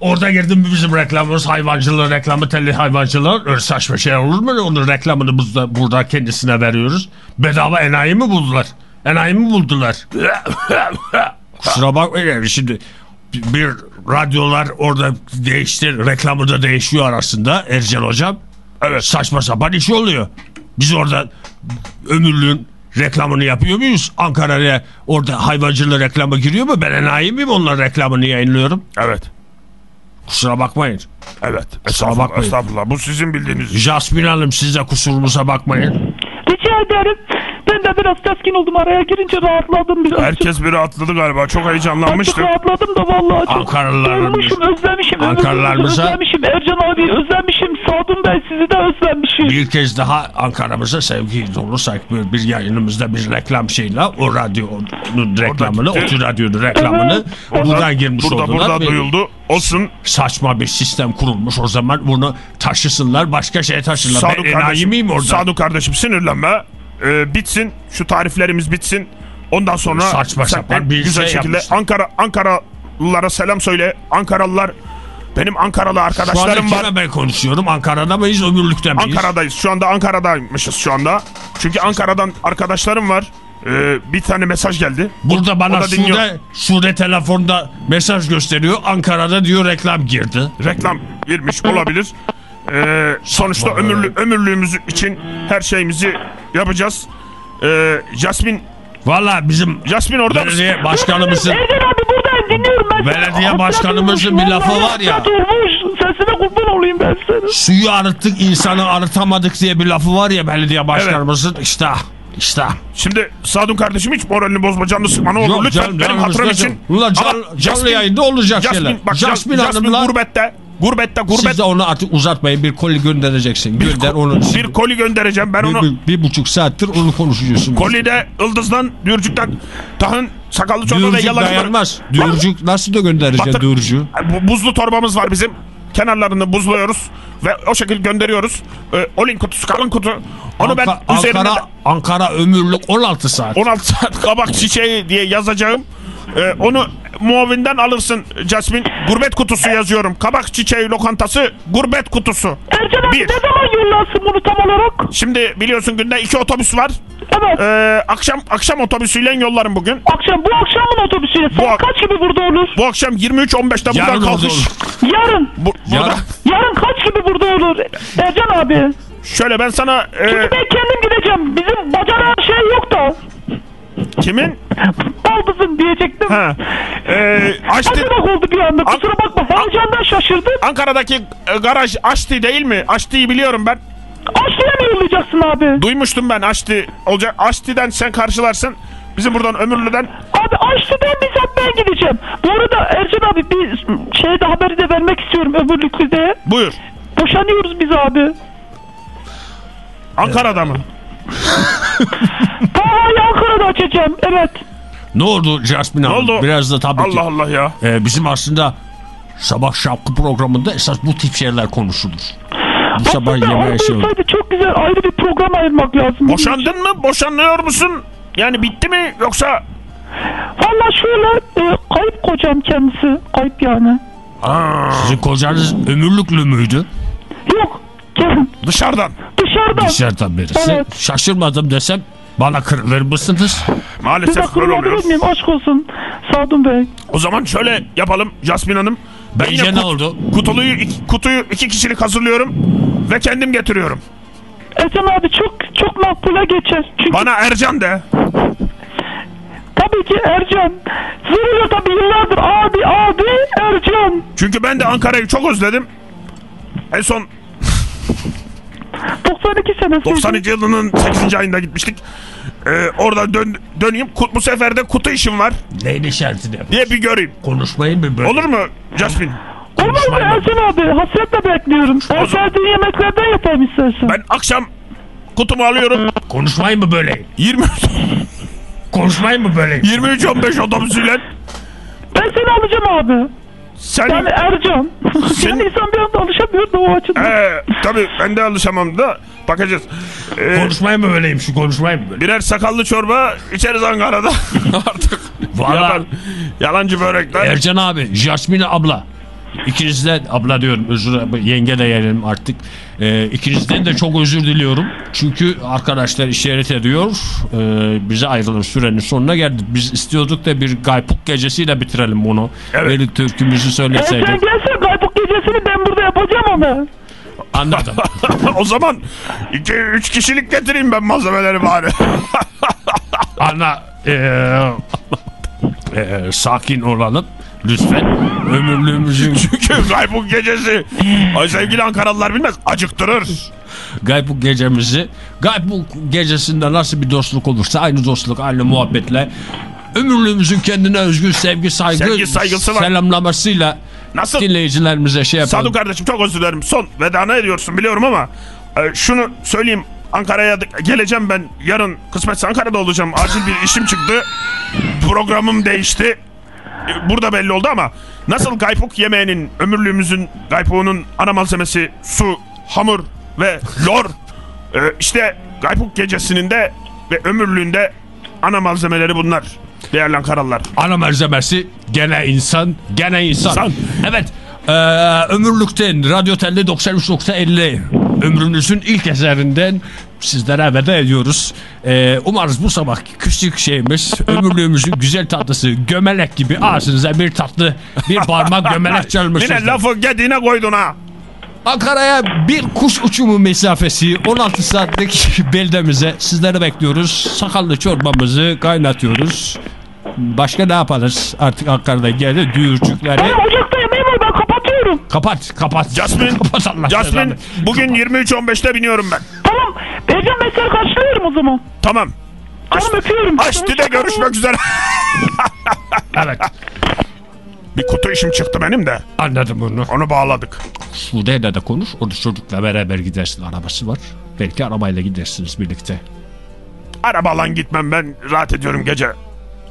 Orada girdi mi bizim reklamımız hayvancılığı reklamı telli hayvancılığı öyle saçma şey olur mu? Onun reklamını biz de burada kendisine veriyoruz. Bedava enayi mi buldular? Enayi mi buldular? Kusura bakmayın şimdi bir radyolar orada değişti reklamı da değişiyor arasında Ercan hocam. Evet saçma sapan iş oluyor. Biz orada ömürlüğün reklamını yapıyor muyuz? Ankara'ya orada hayvancılığı reklamı giriyor mu? Ben enayi miyim onların reklamını yayınlıyorum? Evet. Kusura bakmayın. Evet. Kusura Estağfurullah, bakmayın. estağfurullah. Bu sizin bildiğiniz. Jasmin Hanım siz de kusurumuza bakmayın. Rica ederim. Ben de biraz teskin oldum araya girince rahatladım biraz. Herkes biri atladı galiba. Çok heyecanlanmıştı. rahatladım da vallahi çok Ankaralılarımız- özlemişim. Ankaralılarımıza- Özlemişim. Ercan abi özlemişim. Sadun Bey sizi de özlemişim. Bir kez daha Ankara'mıza sevgi dolursak böyle bir yayınımızda bir reklam şeyle o radyonun reklamını, o tür radyonun reklamını buradan girmiş Burada oldular. burada Ve duyuldu. Olsun. Saçma bir sistem kurulmuş o zaman bunu taşısınlar başka şeye taşırlar. Sadu ben enayi kardeşim, miyim orada? Sadu kardeşim sinirlenme. Ee, bitsin. Şu tariflerimiz bitsin. Ondan sonra Saçma sapan bir güzel şey şekilde yapmışlar. Ankara Ankaralılara selam söyle. Ankaralılar benim Ankaralı Şu arkadaşlarım var. kime ben konuşuyorum? Ankara'da mıyız, ömürlükte miyiz? Ankara'dayız. Şu anda Ankara'daymışız şu anda. Çünkü Ankara'dan arkadaşlarım var. Ee, bir tane mesaj geldi. Burada bana. Sude, Sude telefonda mesaj gösteriyor. Ankara'da diyor reklam girdi. reklam girmiş olabilir. Ee, sonuçta Saçma. ömürlü, ömürlüğümüz için her şeyimizi yapacağız. Ee, Jasmin, Valla bizim Jasmin orada mısın? belediye başkanımızın Ercan abi buradayım dinliyorum ben. Belediye başkanımızın bir lafı vallahi var ya. olmuş. Sesine kurban olayım ben senin. suyu arıttık insanı arıtamadık diye bir lafı var ya belediye başkanımızın işte işte. Şimdi Sadun kardeşim hiç moralini bozma canını sıkma ne olur Yok lütfen canım, benim hatırım için. Ulan can- canlı yayında olacak Jasmin, şeyler. Bak, Jasmin Jasmin, Hanım'la- gurbette. Gurbette gurbet. Siz de onu artık uzatmayın bir koli göndereceksin. Gönder onu. Bir koli göndereceğim ben bir, onu. bir, bir buçuk saattir onu konuşuyorsun. Koli de Ildız'dan, Dürcük'ten, Tahın, Sakallı Çorba ve Yalaklı. dayanmaz. Dürcük nasıl da göndereceksin Batır- dürcüğü? Bu buzlu torbamız var bizim. Kenarlarını buzluyoruz ve o şekilde gönderiyoruz. Ee, Olin kutusu, kalın kutu. Onu ben Anka- üzerine Ankara, Ankara ömürlük 16 saat. 16 saat kabak çiçeği diye yazacağım. Ee, onu muavinden alırsın Jasmin. Gurbet kutusu yazıyorum. Kabak çiçeği lokantası gurbet kutusu. Ercan abi Bir. ne zaman yollarsın bunu tam olarak? Şimdi biliyorsun günde iki otobüs var. Evet. Ee, akşam akşam otobüsüyle yollarım bugün. Akşam bu akşamın otobüsüyle Bu saat ak- kaç gibi burada olur? Bu akşam 23.15'te buradan Yarın kalkış. olur. Yarın. Bu, burada. Yarın. Yarın kaç gibi burada olur? Ercan abi. Şöyle ben sana e, Çünkü ben kendim gideceğim. Bizim bacana şey yok da. Kimin? Baldızın diyecektim. Ha. Ee, açtı. Bacanak oldu bir anda. Kusura bakma. Heyecandan şaşırdım. Ankara'daki e, garaj açtı değil mi? Açtı'yı biliyorum ben. Aşçıya mı yollayacaksın abi? Duymuştum ben Açtı olacak. Açtı'dan sen karşılarsın. Bizim buradan Ömürlü'den Abi Aşçı'dan bizzat ben gideceğim. Bu arada Ercan abi bir şey de haberi de vermek istiyorum öbürlükte. buyur. Boşanıyoruz biz abi. Ankara'da mı? Davayı Ankara'da açacağım. Evet. Ne oldu Jasmin Hanım? oldu? Biraz da tabii ki. Allah Allah ya. Ee, bizim aslında sabah şapkı programında esas bu tip şeyler konuşulur. Bu sabah yemeğe şey olur. olsaydı çok güzel ayrı bir program ayırmak lazım. Boşandın mı? Boşanıyor musun? Yani bitti mi yoksa Valla şöyle e, kayıp kocam kendisi. Kayıp yani. Sizin kocanız ömürlüklü müydü? Yok. Dışarıdan? Dışarıdan. Dışarıdan birisi. Evet. Şaşırmadım desem bana kırılır mısınız? Maalesef böyle olabilir oluyor. miyim? Aşk olsun. Sadun Bey. O zaman şöyle yapalım Jasmin Hanım. Ben Bence yine ne kut- oldu? Kutuyu, iki, kutuyu iki kişilik hazırlıyorum ve kendim getiriyorum. Ercan abi çok çok makbule geçer. Çünkü Bana Ercan de. tabii ki Ercan. Zırhlı tabii yıllardır abi abi Ercan. Çünkü ben de Ankara'yı çok özledim. En son 92 sene 92 yılının 8. ayında gitmiştik. Ee, orada dön, döneyim. Bu sefer de kutu işim var Neyin işaretini? diye bir göreyim. Konuşmayın mı böyle? Olur mu Jasmin? Olur mu Konuşmayın. Ercan abi? Hasretle bekliyorum. En O zaman- sevdiğin yemeklerden yapalım istersen. Ben akşam kutumu alıyorum. Konuşmayın mı böyle? 20 Konuşmayın mı böyle? 23 15 otobüsüyle Ben seni alacağım abi. Sen... Yani Ercan. Sen- Yani insan bir anda alışamıyor da o açıdan. Ee, tabii ben de alışamam da bakacağız. Ee, Konuşmaya mı böyleyim şu konuşmaya mı böyle? birer sakallı çorba içeriz Ankara'da. Artık Valla- yalan, yalancı börekler. Ercan abi, Jasmine abla. İkinizden abla diyorum özür yenge de yerim artık. Ee, ikinizden de çok özür diliyorum. Çünkü arkadaşlar işaret ediyor. Ee, bize ayrılan sürenin sonuna geldik. Biz istiyorduk da bir gaypuk gecesiyle bitirelim bunu. Evet. Böyle türkümüzü E söyleseydik. sen gelsin Gaybuk gecesini ben burada yapacağım onu. Anladım. o zaman 2-3 kişilik getireyim ben malzemeleri bari. Ana ee, ee, sakin olalım. Lütfen ömürlüğümüzün Çünkü kaybuk gecesi. Ay sevgili Ankaralılar bilmez acıktırır. Gaybuk gecemizi Gaybuk gecesinde nasıl bir dostluk olursa aynı dostluk aynı muhabbetle ömürlüğümüzün kendine özgü sevgi saygı Sevgi, saygısı var. selamlamasıyla Nasıl? dinleyicilerimize şey yapalım. Sadu kardeşim çok özür dilerim. Son vedana ediyorsun biliyorum ama e, şunu söyleyeyim. Ankara'ya geleceğim ben. Yarın kısmetse Ankara'da olacağım. Acil bir işim çıktı. Programım değişti. Burada belli oldu ama nasıl gaypuk yemeğinin ömürlüğümüzün gaypuğunun ana malzemesi su, hamur ve lor. E, işte gaypuk gecesinin de ve ömürlüğünde ana malzemeleri bunlar. Değerli Ankaralılar. Ana malzemesi gene insan gene insan. İnsan. Evet ee, ömürlükten Radyo Telli 93.50 ömrünüzün ilk eserinden sizlere veda ediyoruz. Ee, umarız bu sabah küçük şeyimiz ömürlüğümüzün güzel tatlısı gömelek gibi ağzınıza bir tatlı bir parmak gömelek çalmışsınız. Yine lafı gediğine koydun ha. Ankara'ya bir kuş uçumu mesafesi 16 saatlik beldemize sizleri bekliyoruz. Sakallı çorbamızı kaynatıyoruz. Başka ne yaparız? Artık Ankara'da geldi düğürcükleri. Ben kapatıyorum. Kapat kapat. Jasmine, kapat Allah Jasmine bugün 23.15'te biniyorum ben. Tamam. Seni karşılıyorum o zaman. Tamam. Canım öpüyorum. Açtı da görüşmek üzere. Evet Bir kutu işim çıktı benim de. anladım bunu. Onu bağladık. Sude'yle de konuş. Orada çocukla beraber gidersin. Arabası var. Belki arabayla gidersiniz birlikte. Arabalan gitmem ben rahat ediyorum gece.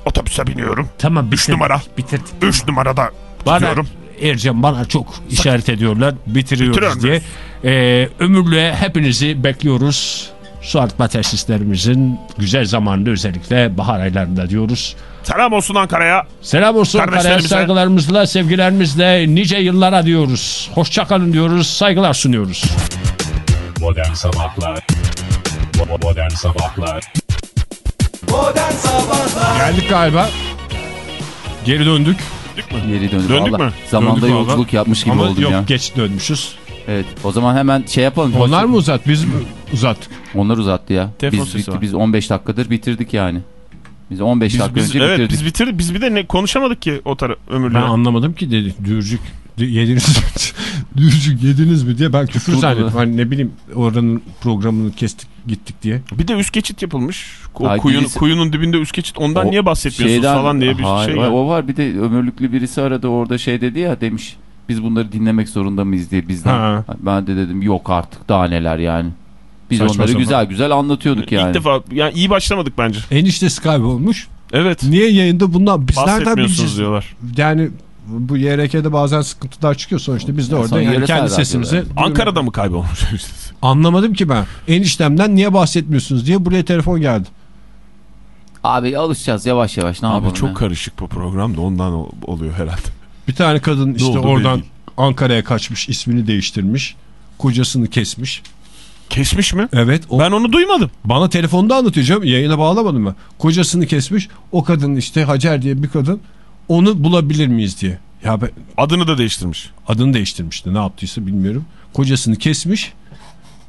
Otobüse biniyorum. Tamam Üç numara. Bitirdik. 3 numarada Bana gidiyorum. Ercan bana çok işaret ediyorlar. Bitiriyoruz Bitiriyorum diye. Ee, ömürlüğe hepinizi bekliyoruz. Su arıtma tesislerimizin güzel zamanında özellikle bahar aylarında diyoruz. Selam olsun Ankara'ya. Selam olsun Ankara'ya Kardeşlerimize. saygılarımızla sevgilerimizle nice yıllara diyoruz. Hoşçakalın diyoruz saygılar sunuyoruz. Modern Sabahlar Modern Sabahlar Modern Sabahlar Geldik galiba. Geri döndük. Geri döndük. Döndük Vallahi mü? Zamanda Döndük yolculuk vallahi. yapmış gibi Ama oldum yok ya. geç dönmüşüz. Evet. O zaman hemen şey yapalım. Onlar mı uzat biz mi uzattık? Onlar uzattı ya. Telefon Biz, bitti, biz 15 dakikadır bitirdik yani. Biz 15 Biz, dakika biz, önce evet bitirdik. biz bitirdik. Biz bir de ne konuşamadık ki o taraf ömürlüğe. Ben anlamadım ki dedi. Dürcük yediniz mi? Dürcük yediniz mi diye ben küfür zannettim. Hani ne bileyim oranın programını kestik gittik diye. Bir de üst geçit yapılmış. O Ay, kuyun, birisi- kuyunun dibinde üst geçit. Ondan O niye bahsetmiyorsunuz şeyden- falan diye bir Hayır, şey. geldi. O var bir de ömürlüklü birisi aradı orada şey dedi ya demiş. Biz bunları dinlemek zorunda mıyız diye bizden. Ha. Ben de dedim yok artık daha neler yani. Biz Saçma onları sapan. güzel güzel anlatıyorduk yani. İlk defa yani iyi başlamadık bence. Eniştesi kaybolmuş. Evet. Niye yayında bundan biz nereden Bahsetmiyorsunuz bileceğiz? diyorlar. Yani bu YRK'de bazen sıkıntılar çıkıyor sonuçta biz de orada yani kendi sesimizi Ankara'da mı kaybolmuş? anlamadım ki ben. Eniştemden niye bahsetmiyorsunuz diye buraya telefon geldi. Abi alışacağız yavaş yavaş ne Abi çok ya? karışık bu program da ondan ol- oluyor herhalde. Bir tane kadın işte oldu oradan Ankara'ya kaçmış ismini değiştirmiş. Kocasını kesmiş. Kesmiş mi? Evet. O, Ben onu duymadım. Bana telefonda anlatıyor canım. Yayına bağlamadım mı? Kocasını kesmiş. O kadın işte Hacer diye bir kadın. Onu bulabilir miyiz diye. Ya ben Adını da değiştirmiş. adını değiştirmişti. Ne yaptıysa bilmiyorum. Kocasını kesmiş.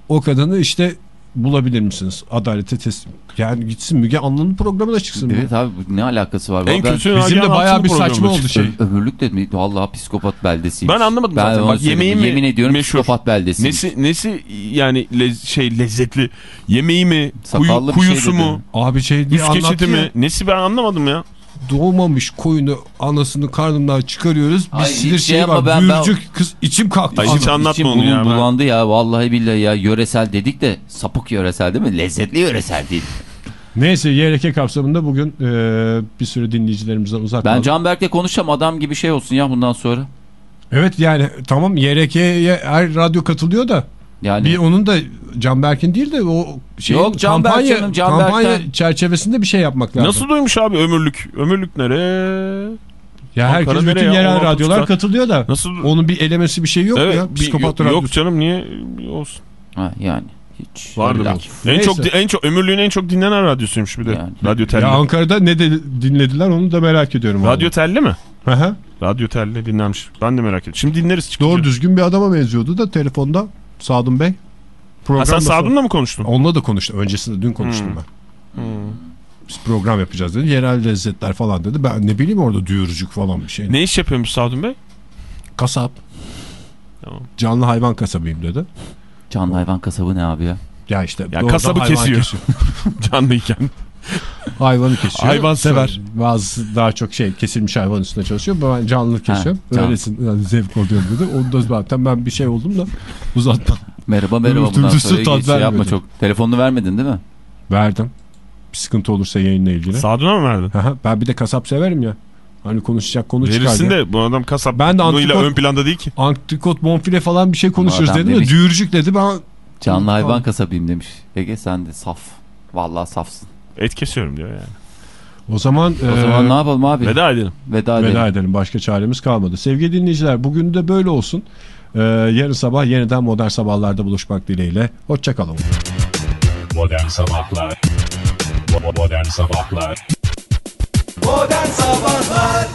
O kadını işte bulabilir misiniz? Adalete teslim. Yani gitsin Müge Anlı'nın programına çıksın. Evet abi bu ne alakası var? En ben, kötü Bizim de bayağı bir saçma oldu şey. Ömürlük de mi? Vallahi psikopat beldesiymiş. Ben anlamadım Ben zaten. onu Bak, söyledim. yemeği mi Yemin ediyorum meşhur? psikopat beldesiymiş. Nesi nesi yani lez- şey lezzetli yemeği mi Sakallı kuyu, bir kuyusu şey dedi. mu Abi şey diye üst geçidi anlattı mi nesi ben anlamadım ya. Doğmamış koyunu anasını karnından çıkarıyoruz. Bir Ay, sinir şey var. ben- ben- Büyürcük kız içim kalktı. Ay, hiç anlatma İçim onu ya. ben- bulandı ya vallahi billahi ya yöresel dedik de sapık yöresel değil mi? Lezzetli yöresel değil. Neyse YRK kapsamında bugün e, bir sürü dinleyicilerimizden uzak Ben. Canberk'le konuşacağım adam gibi şey olsun ya bundan sonra. Evet yani tamam YRK'ye her radyo katılıyor da Yani bir onun da Canberk'in değil de o şey Yok, Canberk kampanya, canım, Canberk'ten- kampanya çerçevesinde bir şey yapmak lazım. Nasıl duymuş abi ömürlük? Ömürlük nereye? Ya Ankara herkes bütün yerel 16 radyolar saat. katılıyor da. Nasıl? Onun bir elemesi bir şey yok mu Evet, ya? Psikopat yok, radyosu. yok canım niye olsun? ha, yani hiç Vardır laf. belki. En Neyse. çok en çok ömürlüğün en çok dinlenen radyosuymuş bir de. Yani. Radyo telli. Ya Ankara'da ne de dinlediler onu da merak ediyorum. Radyo telli mi? Hı hı. Radyo telli dinlenmiş. Ben de merak ediyorum. Şimdi dinleriz çıkınca. Doğru düzgün bir adama benziyordu da telefonda Sadun Bey. Ha, sen da- Sadun'la mı konuştun? Onunla da konuştum. Öncesinde dün konuştum Hmm. ben. Biz program yapacağız dedi. Yerel lezzetler falan dedi. Ben ne bileyim orada duyurucuk falan bir şey. Ne iş yapıyormuş Sadun Bey? Kasap. Tamam. Canlı hayvan kasabıyım dedi. Canlı hayvan kasabı ne abi ya? Ya işte Ya kasabı hayvan kesiyor. Canlıyken. Hayvanı kesiyor. Hayvan sever. Bazısı daha çok şey kesilmiş hayvan üstüne çalışıyor. Ben canlı kesiyorum. canlı. Öylesin yani zevk alıyorum dedi. Onu da zaten ben bir şey oldum da uzatma. Merhaba merhaba Öbür bundan sonra tat şey yapma çok. Telefonunu vermedin değil mi? Verdim. Bir sıkıntı olursa yayınla ilgili. Sadun'a mı verdin? Ben bir de kasap severim ya. Hani konuşacak konu çıkar Verirsin de bu adam kasap Ben de ile antikot- ön planda değil ki. Antrikot bonfile falan bir şey konuşuruz adam dedim de demiş- düğürcük dedi. Ben Canlı hayvan kasabıyım demiş. Ege sen de saf. Vallahi safsın. Et kesiyorum diyor yani. o zaman, O e, zaman ne yapalım abi? Veda, Veda edelim. edelim. veda edelim. Başka çaremiz kalmadı. Sevgili dinleyiciler bugün de böyle olsun. E, yarın sabah yeniden modern sabahlarda buluşmak dileğiyle. Hoşçakalın. Modern Sabahlar Modern Sabahlar Modern Sabahlar